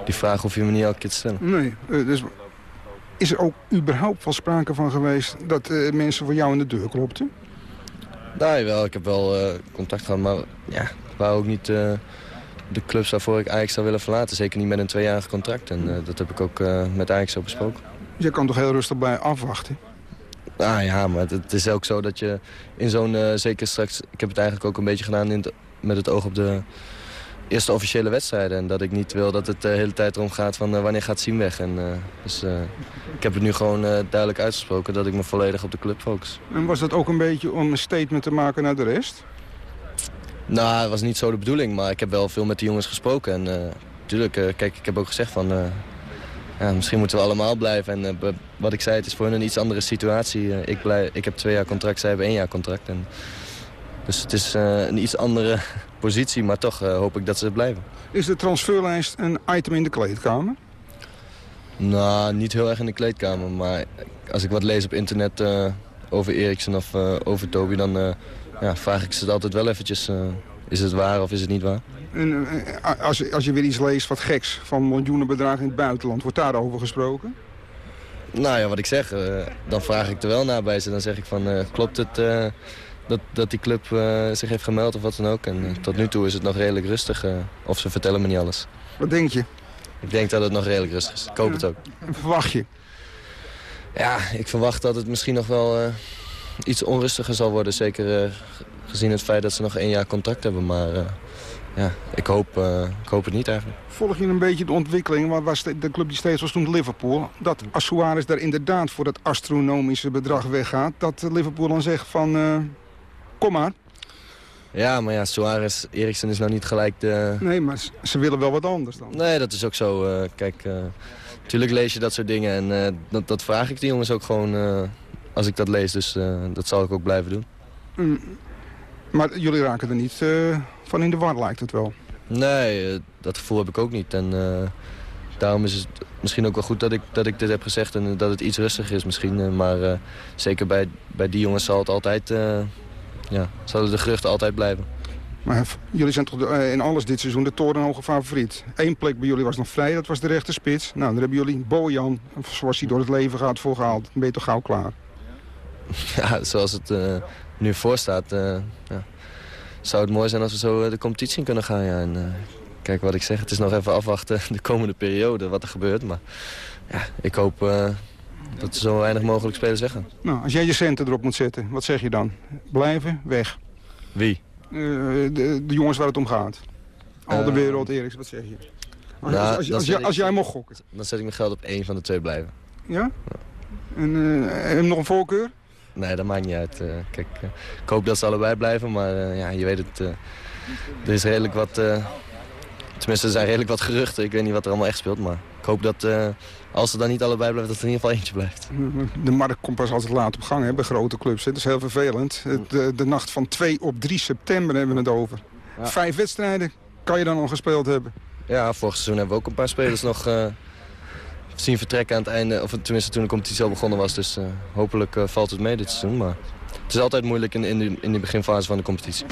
die vraag hoef je me niet elke keer te stellen. Nee, eh, dus is er ook überhaupt wel sprake van geweest dat mensen voor jou in de deur klopten? Nou, wel, ik heb wel contact gehad, maar ja, ik wou ook niet de clubs waarvoor ik Ajax zou willen verlaten. Zeker niet met een tweejarig contract. En dat heb ik ook met Ajax zo besproken. Je kan toch heel rustig bij afwachten? Ah ja, maar het, het is ook zo dat je in zo'n... zeker straks, ik heb het eigenlijk ook een beetje gedaan in het- met het oog op de eerste officiële wedstrijden. En dat ik niet wil dat het de hele tijd erom gaat van eh, wanneer gaat Siem weg. En, eh, dus eh, ik heb het nu gewoon eh, duidelijk uitgesproken dat ik me volledig op de club focus. En was dat ook een beetje om een statement te maken naar de rest? Nou, het was niet zo de bedoeling, maar ik heb wel veel met de jongens gesproken. En natuurlijk, kijk, ik heb ook gezegd van... Ja, misschien moeten we allemaal blijven. En wat ik zei, het is voor hen een iets andere situatie. ik, blijf, ik heb twee jaar contract, zij hebben één jaar contract. En, dus het is een iets andere positie, maar toch hoop ik dat ze blijven. Is de transferlijst een item in de kleedkamer? Nou, niet heel erg in de kleedkamer. Maar als ik wat lees op internet over Eriksen of over Toby... dan ja, vraag ik ze het altijd wel eventjes... is het waar of is het niet waar? En, als, als je weer iets leest wat geks van miljoenen bedragen in het buitenland, wordt daarover gesproken? Nou ja, wat ik zeg, dan vraag ik er wel naar bij ze. Dan zeg ik van, klopt het dat, dat die club zich heeft gemeld of wat dan ook? En tot nu toe is het nog redelijk rustig. of ze vertellen me niet alles. Wat denk je? Ik denk dat het nog redelijk rustig is. Ik hoop het ook. En verwacht je? Ja, ik verwacht dat het misschien nog wel iets onrustiger zal worden. Zeker gezien het feit dat ze nog één jaar contract hebben. Maar ja, ik hoop, ik hoop het niet eigenlijk. Volg je een beetje de ontwikkeling, waar was de, club die steeds was toen Liverpool... dat als Suarez daar inderdaad voor dat astronomische bedrag weggaat... dat Liverpool dan zegt van, kom maar. Ja, maar ja, Suarez, Eriksen is nou niet gelijk de... Nee, maar ze willen wel wat anders dan. Nee, dat is ook zo. Uh, kijk, natuurlijk lees je dat soort dingen en dat, dat, vraag ik de jongens ook gewoon als ik dat lees. Dus dat zal ik ook blijven doen. Mm. Maar jullie raken er niet van in de war, lijkt het wel. Nee, dat gevoel heb ik ook niet. En daarom is het misschien ook wel goed dat ik, dat ik dit heb gezegd en dat het iets rustiger is misschien. Maar zeker bij, bij die jongens zal het altijd, ja, zullen de geruchten altijd blijven. Maar jullie zijn toch de, in alles dit seizoen de torenhoge favoriet. Eén plek bij jullie was nog vrij, dat was de rechterspits. Nou, daar hebben jullie Bojan, zoals hij door het leven gaat, voor gehaald. Dan ben je toch gauw klaar? Ja, zoals het nu voor staat, ja zou het mooi zijn als we zo de competitie in kunnen gaan. Ja. En, uh, kijk wat ik zeg, het is nog even afwachten de komende periode wat er gebeurt. Maar ja, ik hoop dat zo weinig mogelijk spelers weggaan. Nou, als jij je centen erop moet zetten, wat zeg je dan? Blijven, weg. Wie? Eh, de, de jongens waar het om gaat. Al de Eh, wereld, Eriks, wat zeg je? Als, Nou, als, als, als, jij- als ik- jij mocht gokken. Dan zet ik mijn geld op één van de twee blijven. Ja? En en nog een voorkeur? Nee, dat maakt niet uit. Kijk, ik hoop dat ze allebei blijven, maar ja, je weet het. er is redelijk wat... tenminste, er zijn redelijk wat geruchten. Ik weet niet wat er allemaal echt speelt, maar ik hoop dat als ze dan niet allebei blijven, dat er in ieder geval eentje blijft. De markt komt pas altijd laat op gang hè, bij grote clubs. hè. Dat is heel vervelend. Het, de, de nacht van 2 op 3 september hebben we het over. Ja. Vijf wedstrijden kan je dan al gespeeld hebben. Ja, vorig seizoen hebben we ook een paar spelers nog eh, zien vertrekken aan het einde. Of tenminste toen de competitie al begonnen was. Dus eh, hopelijk eh, valt het mee dit seizoen. Maar het is altijd moeilijk in, in, de, in de beginfase van de competitie.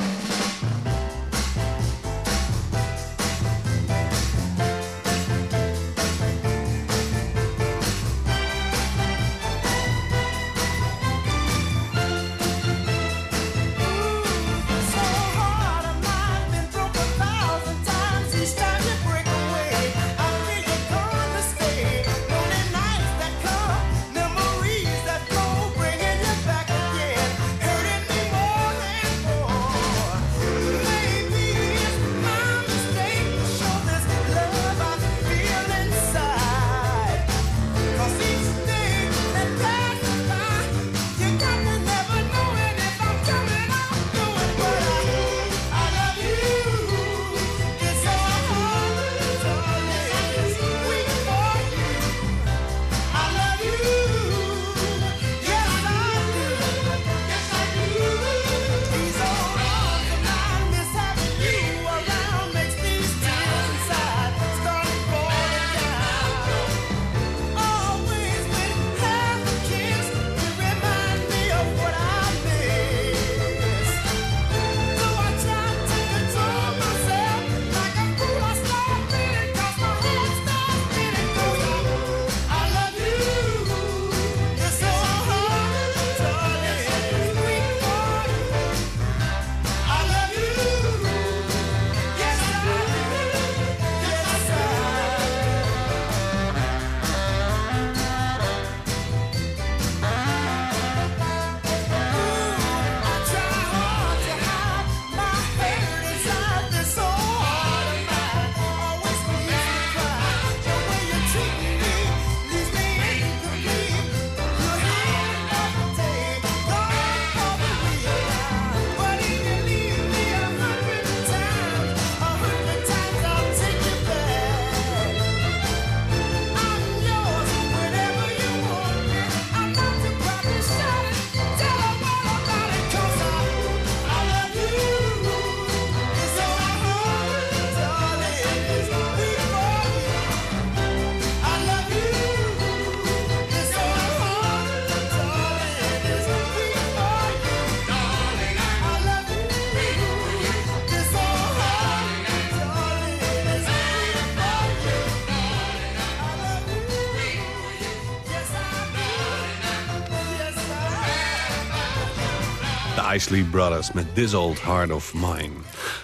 Isley Brothers met This Old Heart of Mine.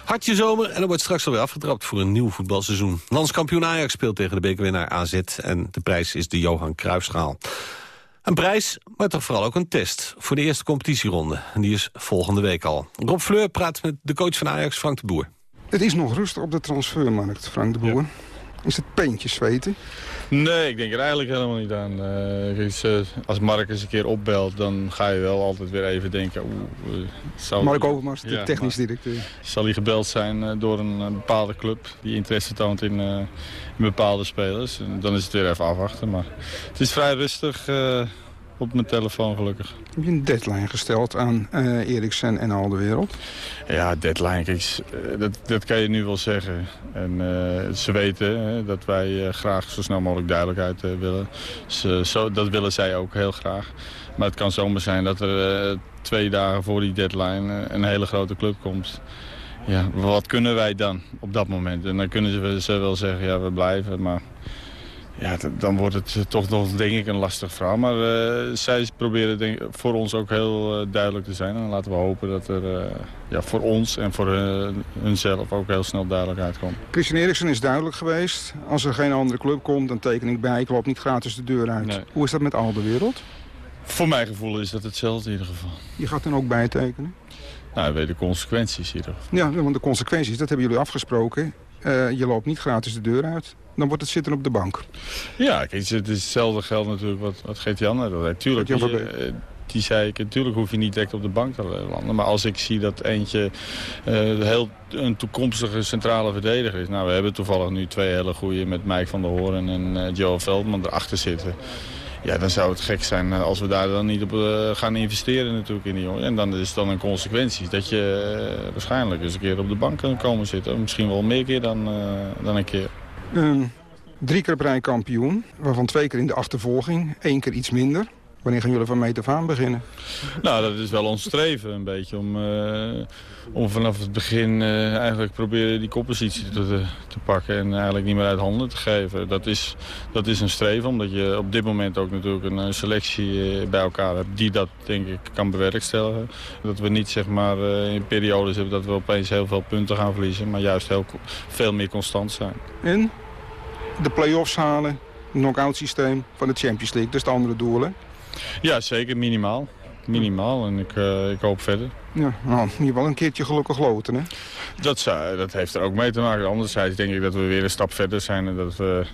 Hartje zomer en er wordt straks alweer afgetrapt voor een nieuw voetbalseizoen. Landskampioen Ajax speelt tegen de bekerwinnaar AZ en de prijs is de Johan Cruijffschaal. Een prijs, maar toch vooral ook een test voor de eerste competitieronde. En die is volgende week al. Rob Fleur praat met de coach van Ajax, Frank de Boer. Het is nog rustig op de transfermarkt, Frank de Boer. Is het peentjes zweten? Nee, ik denk er eigenlijk helemaal niet aan. Eh, ze- als Mark eens een keer opbelt, dan ga je wel altijd weer even denken... Oeh, eh, zou Mark Overmars, de Ja, technisch maar- directeur. Zal hij gebeld zijn eh, door een eh, bepaalde club die interesse toont in, eh, in bepaalde spelers? En dan is het weer even afwachten. Maar het is vrij rustig eh, op mijn telefoon gelukkig. Heb je een deadline gesteld aan eh Eriksen en al de wereld? Ja, deadline, kijk, eh, dat, dat kan je nu wel zeggen. En eh, ze weten hè, dat wij graag zo snel mogelijk duidelijkheid willen. Ze, zo, dat willen zij ook heel graag. Maar het kan zomaar zijn dat er twee dagen voor die deadline een hele grote club komt. Ja, wat kunnen wij dan op dat moment? En dan kunnen ze, ze wel zeggen, ja, we blijven. Maar Ja, dan wordt het eh, toch nog denk ik een lastig verhaal. Maar eh, zij proberen denk, voor ons ook heel eh, duidelijk te zijn. En laten we hopen dat er ja, voor ons en voor hunzelf ook heel snel duidelijkheid komt. Christian Eriksen is duidelijk geweest. Als er geen andere club komt, dan teken ik bij. Ik loop niet gratis de deur uit. Nee. Hoe is dat met al de wereld? Voor mijn gevoel is dat hetzelfde in ieder geval. Je gaat dan ook bijtekenen? Nou, we weten de consequenties geval. Ja, want de consequenties, dat hebben jullie afgesproken. Je loopt niet gratis de deur uit. Dan wordt het zitten op de bank. Ja, kijk, het is hetzelfde geld natuurlijk wat, wat Gert-Jan net had. Tuurlijk, die, eh, die zei ik, natuurlijk hoef je niet direct op de bank te landen. Maar als ik zie dat eentje eh, heel een toekomstige centrale verdediger is. Nou, we hebben toevallig nu twee hele goede met Mike van der Hoorn en eh Joe Veldman erachter zitten. Ja, dan zou het gek zijn als we daar dan niet op gaan investeren natuurlijk in die jongen. En dan is dan een consequentie dat je waarschijnlijk eens een keer op de bank kan komen zitten. Misschien wel meer keer dan, dan een keer. Drie keer op kampioen, waarvan twee keer in de achtervolging. één keer iets minder. Wanneer gaan jullie van meet af aan beginnen? Nou, dat is wel ons streven een beetje. Om, eh, om vanaf het begin eh, eigenlijk proberen die koppositie te, te pakken. En eigenlijk niet meer uit handen te geven. Dat is, dat is een streven, omdat je op dit moment ook natuurlijk een selectie eh, bij elkaar hebt. Die dat denk ik kan bewerkstelligen. Dat we niet zeg maar in periodes hebben dat we opeens heel veel punten gaan verliezen. Maar juist heel, veel meer constant zijn. En de play-offs halen, knock-out systeem van de Champions League. Dat is het andere doel, hè? Ja, zeker minimaal. Minimaal en ik, eh, ik hoop verder. Ja, nou, je hebt wel een keertje gelukkig loten, hè? Dat, zou, dat heeft er ook mee te maken. Anderzijds denk ik dat we weer een stap verder zijn... en dat we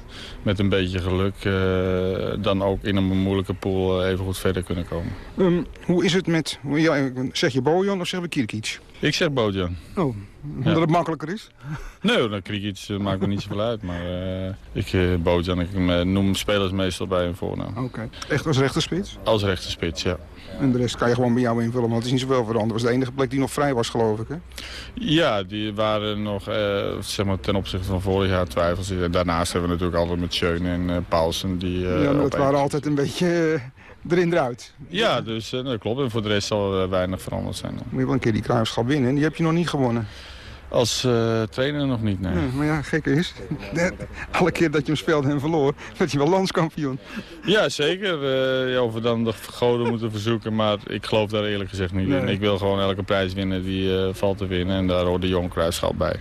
met een beetje geluk eh, dan ook in een moeilijke pool eh, even goed verder kunnen komen. Ehm, hoe is het met, ja, zeg je Bojan of zeggen we Kirkic? Ik zeg Bojan. Oh, omdat het makkelijker is? Nee, dat Krikic uh, maakt me niet zoveel uit. Maar eh, ik, eh, Bojan, ik eh, noem spelers meestal bij hun voornaam. Oké. Echt als rechterspits? Als rechterspits, ja. En de rest kan je gewoon bij jou invullen, want het is niet zoveel veranderd. Dat was de enige plek die nog vrij was, geloof ik, hè? Ja, die waren nog eh, zeg maar, ten opzichte van vorig jaar twijfels. En daarnaast hebben we natuurlijk altijd met Schöne en eh, Paulsen. Die, eh, ja, maar dat waren altijd een beetje eh, erin eruit. Ja, dus eh, dat klopt. En voor de rest zal er weinig veranderd zijn. Moet je wel een keer die kruisschap winnen. En die heb je nog niet gewonnen. Als eh, trainer nog niet, nee. Ja, maar ja, gek is. Alle keer dat je hem speelde en verloor, werd je wel landskampioen. Ja, zeker. Eh, ja, of we dan de goden moeten verzoeken. Maar ik geloof daar eerlijk gezegd niet in. Ik wil gewoon elke prijs winnen die eh, valt te winnen. En daar hoort de Jong Kruisschap bij.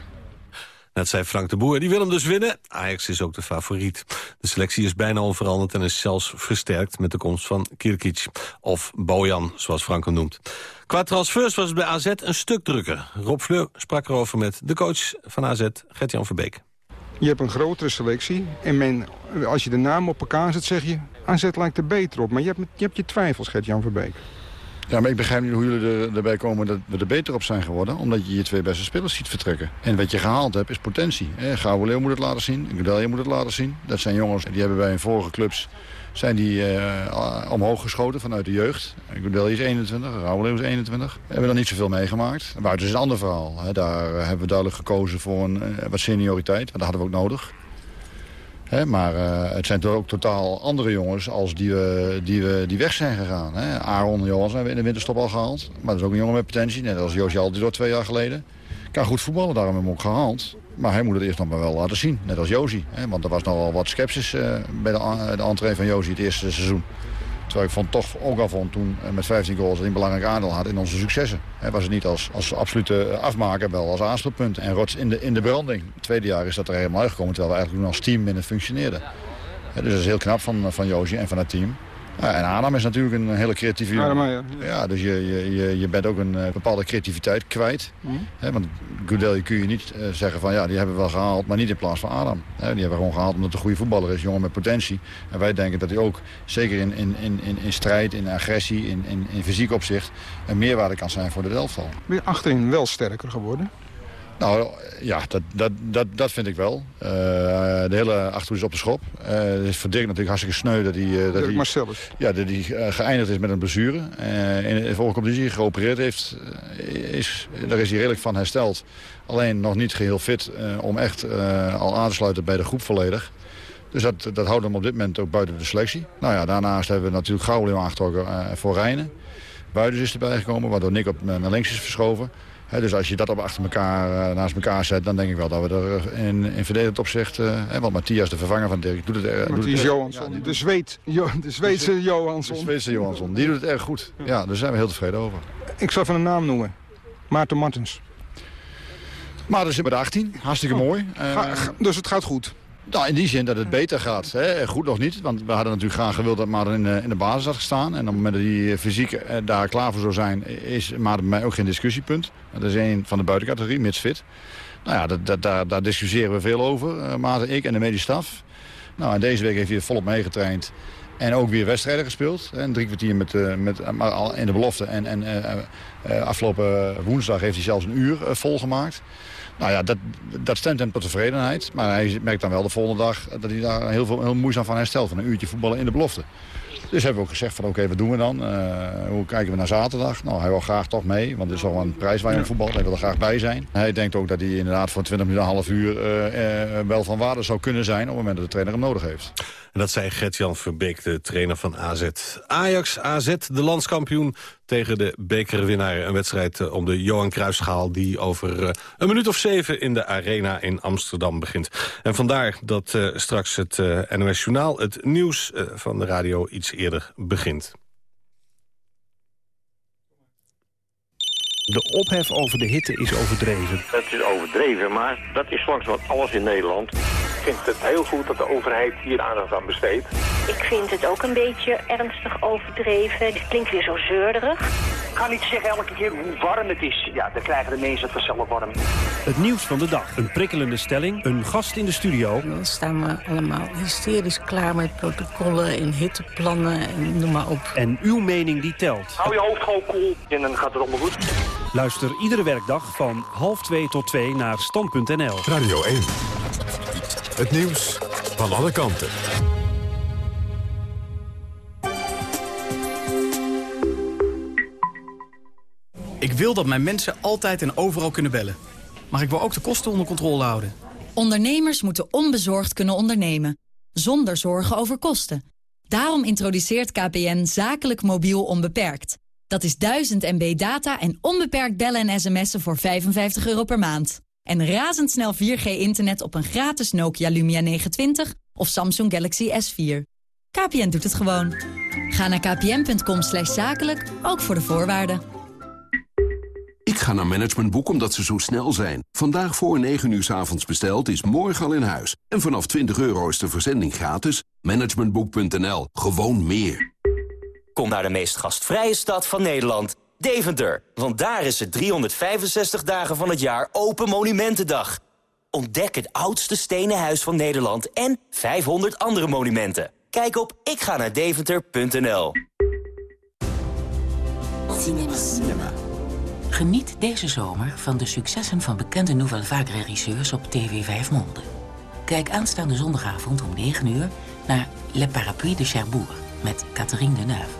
Net zei Frank de Boer, die wil hem dus winnen. Ajax is ook de favoriet. De selectie is bijna onveranderd en is zelfs versterkt... met de komst van Kirkic, of Bojan, zoals Frank hem noemt. Qua transfers was het bij AZ een stuk drukker. Rob Fleur sprak erover met de coach van AZ, Gert-Jan Verbeek. Je hebt een grotere selectie. En men, als je de naam op elkaar zet, zeg je... AZ lijkt er beter op. Maar je hebt, je, hebt je twijfels, Gert-Jan Verbeek. Ja, maar ik begrijp niet hoe jullie er, erbij komen dat we er beter op zijn geworden. Omdat je je twee beste spelers ziet vertrekken. En wat je gehaald hebt is potentie. Hè. Gouwe Leeuw moet het laten zien. Gudelje moet het laten zien. Dat zijn jongens die hebben bij hun vorige clubs zijn die eh, omhoog geschoten vanuit de jeugd. Gudelje is 21, Gouwe Leeuw is 21. We hebben er niet zoveel meegemaakt. Buiten is een ander verhaal. Hè. Daar eh, hebben we duidelijk gekozen voor een, eh, wat senioriteit. Dat hadden we ook nodig. Maar eh, het zijn toch ook totaal andere jongens als die, we, die, we, die weg zijn gegaan. Hè. Aaron Johans hebben we in de winterstop al gehaald. Maar dat is ook een jongen met potentie. Net als Joosje Altidor twee jaar geleden. Kan goed voetballen, daarom hebben we hem ook gehaald. Maar hij moet het eerst nog maar wel laten zien. Net als Josie. Hè. Want er was nogal wat sceptisch eh, bij de, a- de van Josie het eerste seizoen. Terwijl ik toch ook al vond toen eh, met 15 goals hij een belangrijk aandeel had in onze successen. Hè, was het niet als, als absolute afmaker, wel als aanspeelpunt. En rots in de, in de branding. Het tweede jaar is dat er helemaal uitgekomen, terwijl we eigenlijk toen als team binnen functioneerden. Dus dat is heel knap van, van Josie en van het team. Ja, en Adam is natuurlijk een hele creatieve jongen. Ja. Ja, dus je, je, je, bent ook een eh, bepaalde creativiteit kwijt. Mhm. Hè, want Goodell kun je niet eh, zeggen van ja, die hebben we wel gehaald, maar niet in plaats van Adam. Hè, die hebben we gewoon gehaald omdat hij een goede voetballer is, jongen met potentie. En wij denken dat hij ook, zeker in, in, in, in, in strijd, in agressie, in, in, in fysiek opzicht, een meerwaarde kan zijn voor de elftal. Ben je achterin wel sterker geworden? Nou ja, dat, dat, dat, dat vind ik wel. Eh, de hele achterhoede is op de schop. Eh het is voor Dirk natuurlijk hartstikke sneu dat hij... eh, dat Dirk hij Marcellus. Ja, dat hij eh, geëindigd is met een blessure. Eh in de vorige competitie geopereerd heeft. eh, is, daar is hij redelijk van hersteld. Alleen nog niet geheel fit eh, om echt eh, al aan te sluiten bij de groep volledig. Dus dat, dat houdt hem op dit moment ook buiten de selectie. Nou ja, daarnaast hebben we natuurlijk Gouwleeuw aangetrokken eh, voor Rijnen. Buidens is erbij gekomen, waardoor Nick op, naar links is verschoven. Dus als je dat op achter elkaar, eh, naast elkaar zet, dan denk ik wel dat we er in, in verdedigend opzicht... eh, hè, want Matthias, de vervanger van Dirk, doet het, er- doet het Matthias erg- Johansson, de, Zweed, Jo- de Zweedse Johansson. De Zweedse Johansson, die doet het erg goed. Ja, daar zijn we heel tevreden over. Ik zal even een naam noemen. Maarten Martens. Maar dan zitten we bij de 18, hartstikke mooi. Ga- Eh, ga- dus het gaat goed. Nou, in die zin dat het beter gaat. Hè. Goed nog niet, want we hadden natuurlijk graag gewild dat Maarten in, de- in de basis had gestaan. En op het moment dat hij fysiek eh, daar klaar voor zou zijn, is Maarten bij mij ook geen discussiepunt. Dat is een van de buitencategorie, mits fit. Nou ja, dat, dat, daar, daar discussiëren we veel over, eh, Maarten, ik en de medische staf. Nou, en deze week heeft hij volop meegetraind. En ook weer wedstrijden gespeeld. En drie kwartier met, eh, met, eh, maar al in de belofte. En, en eh, eh, afgelopen woensdag heeft hij zelfs een uur eh, volgemaakt. Nou ja, dat, dat stemt hem tot tevredenheid. Maar hij merkt dan wel de volgende dag dat hij daar heel, veel, heel moeizaam van herstelt. Van een uurtje voetballen in de belofte. Dus hebben we ook gezegd van oké, wat doen we dan? Eh, hoe kijken we naar zaterdag? Nou, hij wil graag toch mee, want het is al een prijs waar je voetbalt. Hij wil er graag bij zijn. Hij denkt ook dat hij inderdaad voor 20 minuten, een half uur eh, eh, wel van waarde zou kunnen zijn op het moment dat de trainer hem nodig heeft. En dat zei Gert-Jan Verbeek, de trainer van AZ. Ajax, AZ, de landskampioen tegen de bekerwinnaar. Een wedstrijd eh, om de Johan Cruijffschaal die over eh, een minuut of zeven in de Arena in Amsterdam begint. En vandaar dat eh, straks het NOS Journaal, het nieuws van de radio, iets eerder begint. De ophef over de hitte is overdreven. Het is overdreven, maar dat is langs wat alles in Nederland. Ik vind het heel goed dat de overheid hier aandacht aan besteedt. Ik vind het ook een beetje ernstig overdreven. Het klinkt weer zo zeurderig. Ik kan niet zeggen elke keer hoe warm het is. Ja, dan krijgen de mensen het vanzelf warm. Het nieuws van de dag. Een prikkelende stelling. Een gast in de studio. Dan staan we allemaal hysterisch klaar met protocollen en hitteplannen en noem maar op. En uw mening die telt. Hou je hoofd gewoon koel en dan gaat het allemaal goed. Luister iedere werkdag van half twee tot twee naar stand.nl. Radio 1. Het nieuws van alle kanten. Ik wil dat mijn mensen altijd en overal kunnen bellen. Maar ik wil ook de kosten onder controle houden. Ondernemers moeten onbezorgd kunnen ondernemen, zonder zorgen over kosten. Daarom introduceert KPN zakelijk mobiel onbeperkt. Dat is 1000 MB data en onbeperkt bellen en sms'en voor 55 euro per maand. En razendsnel 4G-internet op een gratis Nokia Lumia 920 of Samsung Galaxy S4. KPN doet het gewoon. Ga naar kpn.com zakelijk, ook voor de voorwaarden. Ik ga naar Managementboek omdat ze zo snel zijn. Vandaag voor 9 uur 's avonds besteld is morgen al in huis. En vanaf 20 euro is de verzending gratis. Managementboek.nl. Gewoon meer. Kom naar de meest gastvrije stad van Nederland, Deventer. Want daar is het 365 dagen van het jaar Open Monumentendag. Ontdek het oudste stenen huis van Nederland en 500 andere monumenten. Kijk op ikga-naar-deventer.nl. Cinema. Geniet deze zomer van de successen van bekende Nouvelle Vague regisseurs op TV 5 Monde. Kijk aanstaande zondagavond om 9 uur naar Le Parapluie de Cherbourg met Catherine Deneuve.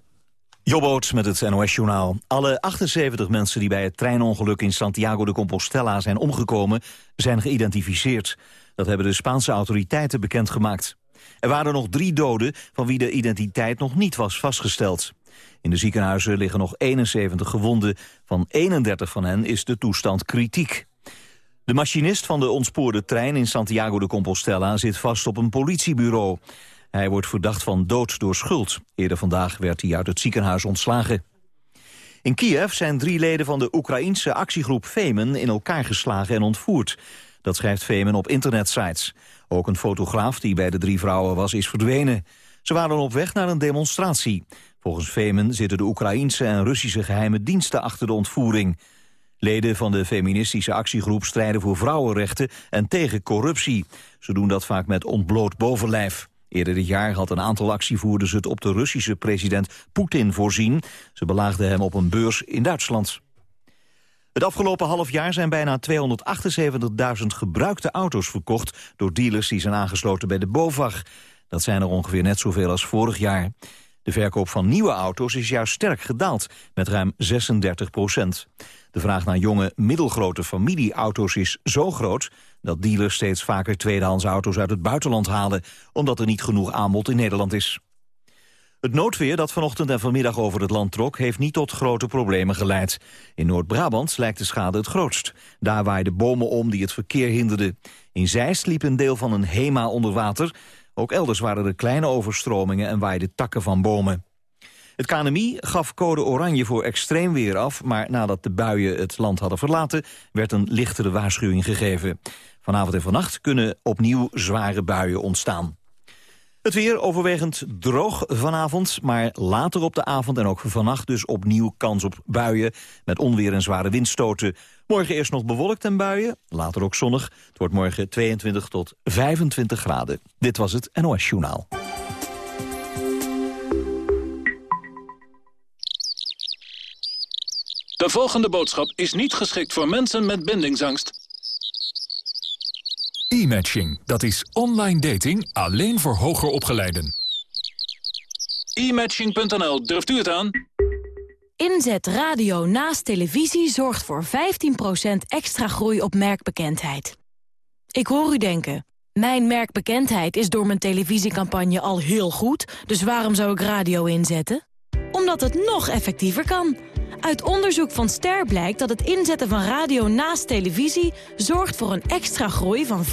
Jobboot met het NOS-journaal. Alle 78 mensen die bij het treinongeluk in Santiago de Compostela zijn omgekomen... zijn geïdentificeerd. Dat hebben de Spaanse autoriteiten bekendgemaakt. Er waren nog drie doden van wie de identiteit nog niet was vastgesteld. In de ziekenhuizen liggen nog 71 gewonden. Van 31 van hen is de toestand kritiek. De machinist van de ontspoorde trein in Santiago de Compostela zit vast op een politiebureau. Hij wordt verdacht van dood door schuld. Eerder vandaag werd hij uit het ziekenhuis ontslagen. In Kiev zijn drie leden van de Oekraïense actiegroep Femen in elkaar geslagen en ontvoerd. Dat schrijft Femen op internetsites. Ook een fotograaf die bij de drie vrouwen was is verdwenen. Ze waren op weg naar een demonstratie. Volgens Femen zitten de Oekraïense en Russische geheime diensten achter de ontvoering. Leden van de feministische actiegroep strijden voor vrouwenrechten en tegen corruptie. Ze doen dat vaak met ontbloot bovenlijf. Eerder dit jaar had een aantal actievoerders het op de Russische president Poetin voorzien. Ze belaagden hem op een beurs in Duitsland. Het afgelopen half jaar zijn bijna 278.000 gebruikte auto's verkocht... door dealers die zijn aangesloten bij de BOVAG. Dat zijn er ongeveer net zoveel als vorig jaar. De verkoop van nieuwe auto's is juist sterk gedaald, met ruim 36 procent. De vraag naar jonge, middelgrote familieauto's is zo groot... dat dealers steeds vaker tweedehands auto's uit het buitenland halen... omdat er niet genoeg aanbod in Nederland is. Het noodweer dat vanochtend en vanmiddag over het land trok... heeft niet tot grote problemen geleid. In Noord-Brabant lijkt de schade het grootst. Daar waaiden bomen om die het verkeer hinderden. In Zeist liep een deel van een HEMA onder water. Ook elders waren er kleine overstromingen en waaiden takken van bomen. Het KNMI gaf code oranje voor extreem weer af... maar nadat de buien het land hadden verlaten... werd een lichtere waarschuwing gegeven. Vanavond en vannacht kunnen opnieuw zware buien ontstaan. Het weer overwegend droog vanavond, maar later op de avond en ook vannacht dus opnieuw kans op buien met onweer en zware windstoten. Morgen eerst nog bewolkt en buien, later ook zonnig. Het wordt morgen 22 tot 25 graden. Dit was het NOS Journaal. De volgende boodschap is niet geschikt voor mensen met bindingsangst. E-matching, dat is online dating alleen voor hoger opgeleiden. E-matching.nl, durft u het aan? Inzet radio naast televisie zorgt voor 15% extra groei op merkbekendheid. Ik hoor u denken, mijn merkbekendheid is door mijn televisiecampagne al heel goed... dus waarom zou ik radio inzetten? Omdat het nog effectiever kan. Uit onderzoek van Ster blijkt dat het inzetten van radio naast televisie... zorgt voor een extra groei van 15%.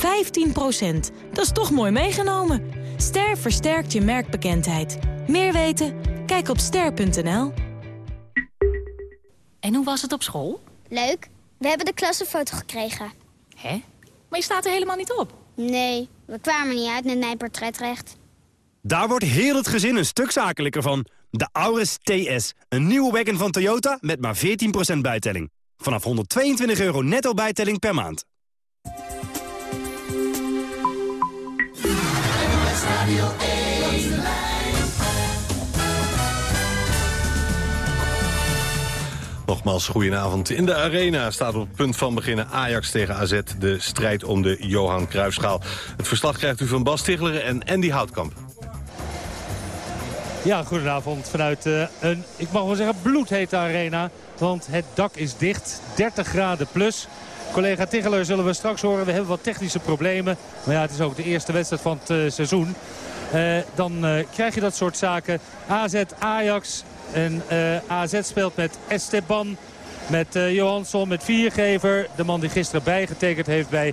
Dat is toch mooi meegenomen. Ster versterkt je merkbekendheid. Meer weten? Kijk op ster.nl. En hoe was het op school? Leuk. We hebben de klassenfoto gekregen. Hè? Maar je staat er helemaal niet op. Nee, we kwamen niet uit met mijn portretrecht. Daar wordt heel het gezin een stuk zakelijker van. De Auris TS, een nieuwe wagon van Toyota met maar 14% bijtelling. Vanaf 122 euro netto bijtelling per maand. Nogmaals, goedenavond. In de arena staat op het punt van beginnen Ajax tegen AZ... de strijd om de Johan Cruijffschaal. Het verslag krijgt u van Bas Tichler en Andy Houtkamp. Ja, goedenavond vanuit uh, een, ik mag wel zeggen, bloedhete arena. Want het dak is dicht, 30 graden plus. Collega Ticheler zullen we straks horen. We hebben wat technische problemen. Maar ja, het is ook de eerste wedstrijd van het uh, seizoen. Uh, dan krijg je dat soort zaken. AZ, Ajax. En AZ speelt met Esteban. Met Johansson, met Viergever. De man die gisteren bijgetekend heeft bij